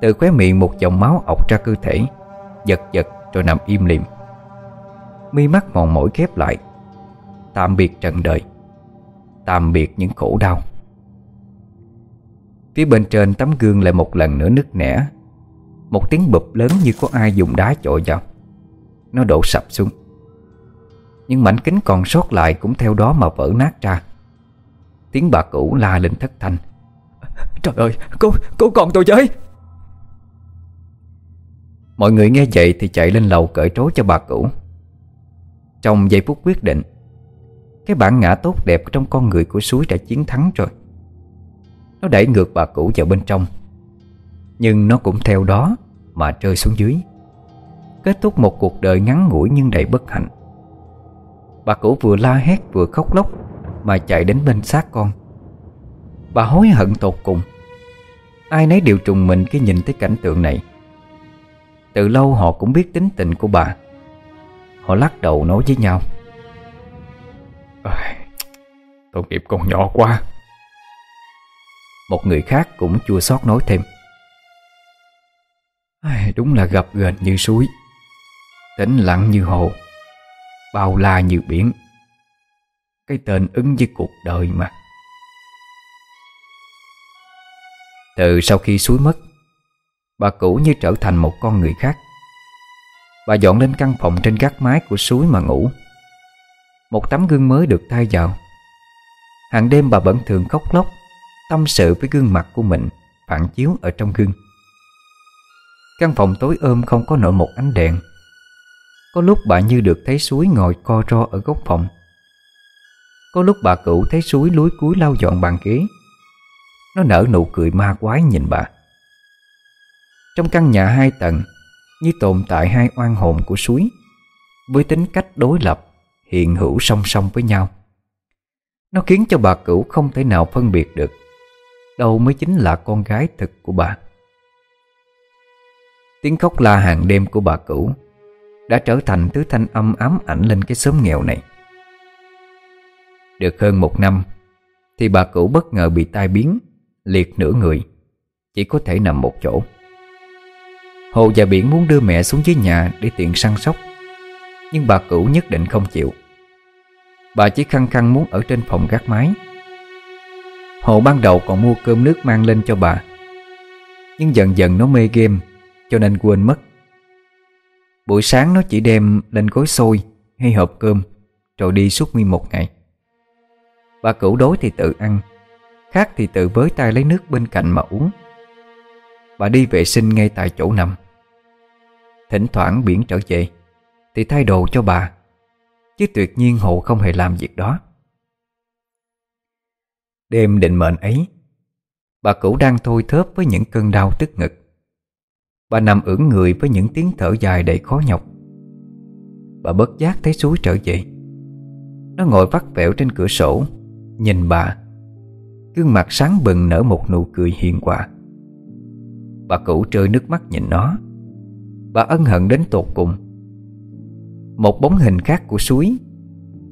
Từ khóe miệng một dòng máu ọc ra cơ thể Giật giật rồi nằm im lìm Mi mắt mòn mỏi khép lại. Tạm biệt trần đời Tạm biệt những khổ đau. Phía bên trên tấm gương lại một lần nữa nứt nẻ. Một tiếng bụp lớn như có ai dùng đá chội vào. Nó đổ sập xuống. Nhưng mảnh kính còn sót lại cũng theo đó mà vỡ nát ra. Tiếng bà cũ la lên thất thanh. (laughs) Trời ơi, cô, cô còn tôi chơi Mọi người nghe vậy thì chạy lên lầu cởi trối cho bà cũ trong giây phút quyết định, Cái bản ngã tốt đẹp trong con người của suối đã chiến thắng rồi. Nó đẩy ngược bà cũ vào bên trong, Nhưng nó cũng theo đó mà rơi xuống dưới. Kết thúc một cuộc đời ngắn ngủi nhưng đầy bất hạnh. Bà cũ vừa la hét vừa khóc lóc Mà chạy đến bên xác con. Bà hối hận tột cùng. Ai nấy đều trùng mình khi nhìn thấy cảnh tượng này. Từ lâu họ cũng biết tính tình của bà. Họ lắc đầu nói với nhau. À, Tội nghiệp con nhỏ quá. Một người khác cũng chua xót nói thêm. À, Đúng là gặp ghềnh như suối Tĩnh lặng như hồ Bao la như biển. Cái tên ứng với cuộc đời mà. Từ sau khi suối mất Bà cũ như trở thành một con người khác Bà dọn lên căn phòng trên gác mái của suối mà ngủ. Một tấm gương mới được thay vào. Hàng đêm bà vẫn thường khóc lóc, Tâm sự với gương mặt của mình, Phản chiếu ở trong gương. Căn phòng tối ôm không có nổi một ánh đèn. Có lúc bà như được thấy suối ngồi co ro ở góc phòng. Có lúc bà cửu thấy suối lúi cuối lau dọn bàn ghế. Nó nở nụ cười ma quái nhìn bà. Trong căn nhà hai tầng như tồn tại hai oan hồn của suối. Với tính cách đối lập, Hiện hữu song song với nhau. Nó khiến cho bà cửu không thể nào phân biệt được, Đâu mới chính là con gái thực của bà. Tiếng khóc la hàng đêm của bà cửu Đã trở thành thứ thanh âm ám ảnh lên cái xóm nghèo này. Được hơn một năm, Thì bà cửu bất ngờ bị tai biến, Liệt nửa người, Chỉ có thể nằm một chỗ. Hồ và Biển muốn đưa mẹ xuống dưới nhà Để tiện săn sóc. Nhưng bà cửu nhất định không chịu. Bà chỉ khăng khăng muốn ở trên phòng gác mái Hồ ban đầu còn mua cơm nước mang lên cho bà. Nhưng dần dần nó mê game, Cho nên quên mất. Buổi sáng nó chỉ đem lên gối xôi Hay hộp cơm, Rồi đi suốt nguyên một ngày. Bà cửu đối thì tự ăn Khác thì tự với tay lấy nước bên cạnh mà uống. Bà đi vệ sinh ngay tại chỗ nằm. Thỉnh thoảng biển trở về, Thì thay đồ cho bà, Chứ tuyệt nhiên hộ không hề làm việc đó. Đêm định mệnh ấy, Bà cửu đang thôi thớp với những cơn đau tức ngực. Bà nằm ưỡn người với những tiếng thở dài đầy khó nhọc. Bà bất giác thấy suối trở về. Nó ngồi vắt vẻo trên cửa sổ, Nhìn bà. Gương mặt sáng bừng nở một nụ cười hiền hòa. Bà cũ rơi nước mắt nhìn nó. Bà ân hận đến tột cùng. Một bóng hình khác của suối,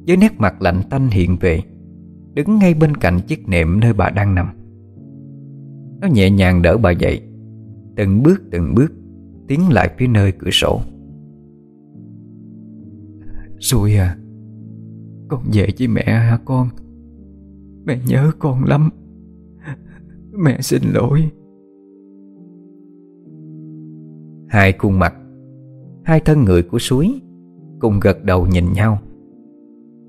Với nét mặt lạnh tanh hiện về, Đứng ngay bên cạnh chiếc nệm nơi bà đang nằm. Nó nhẹ nhàng đỡ bà dậy, Từng bước từng bước Tiến lại phía nơi cửa sổ. Xui à Con về với mẹ hả con? Mẹ nhớ con lắm. Mẹ xin lỗi. Hai khuôn mặt, Hai thân người của suối Cùng gật đầu nhìn nhau.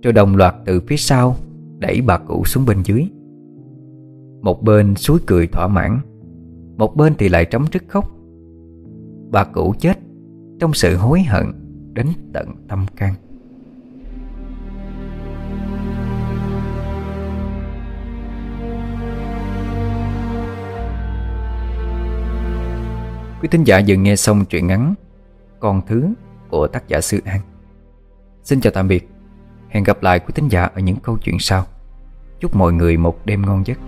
Rồi đồng loạt từ phía sau Đẩy bà cụ xuống bên dưới. Một bên suối cười thỏa mãn, Một bên thì lại trống trức khóc. Bà cụ chết Trong sự hối hận Đến tận tâm can. Quý thính giả vừa nghe xong truyện ngắn Con thứ của tác giả Sư An. Xin chào tạm biệt. Hẹn gặp lại quý thính giả ở những câu chuyện sau. Chúc mọi người một đêm ngon giấc.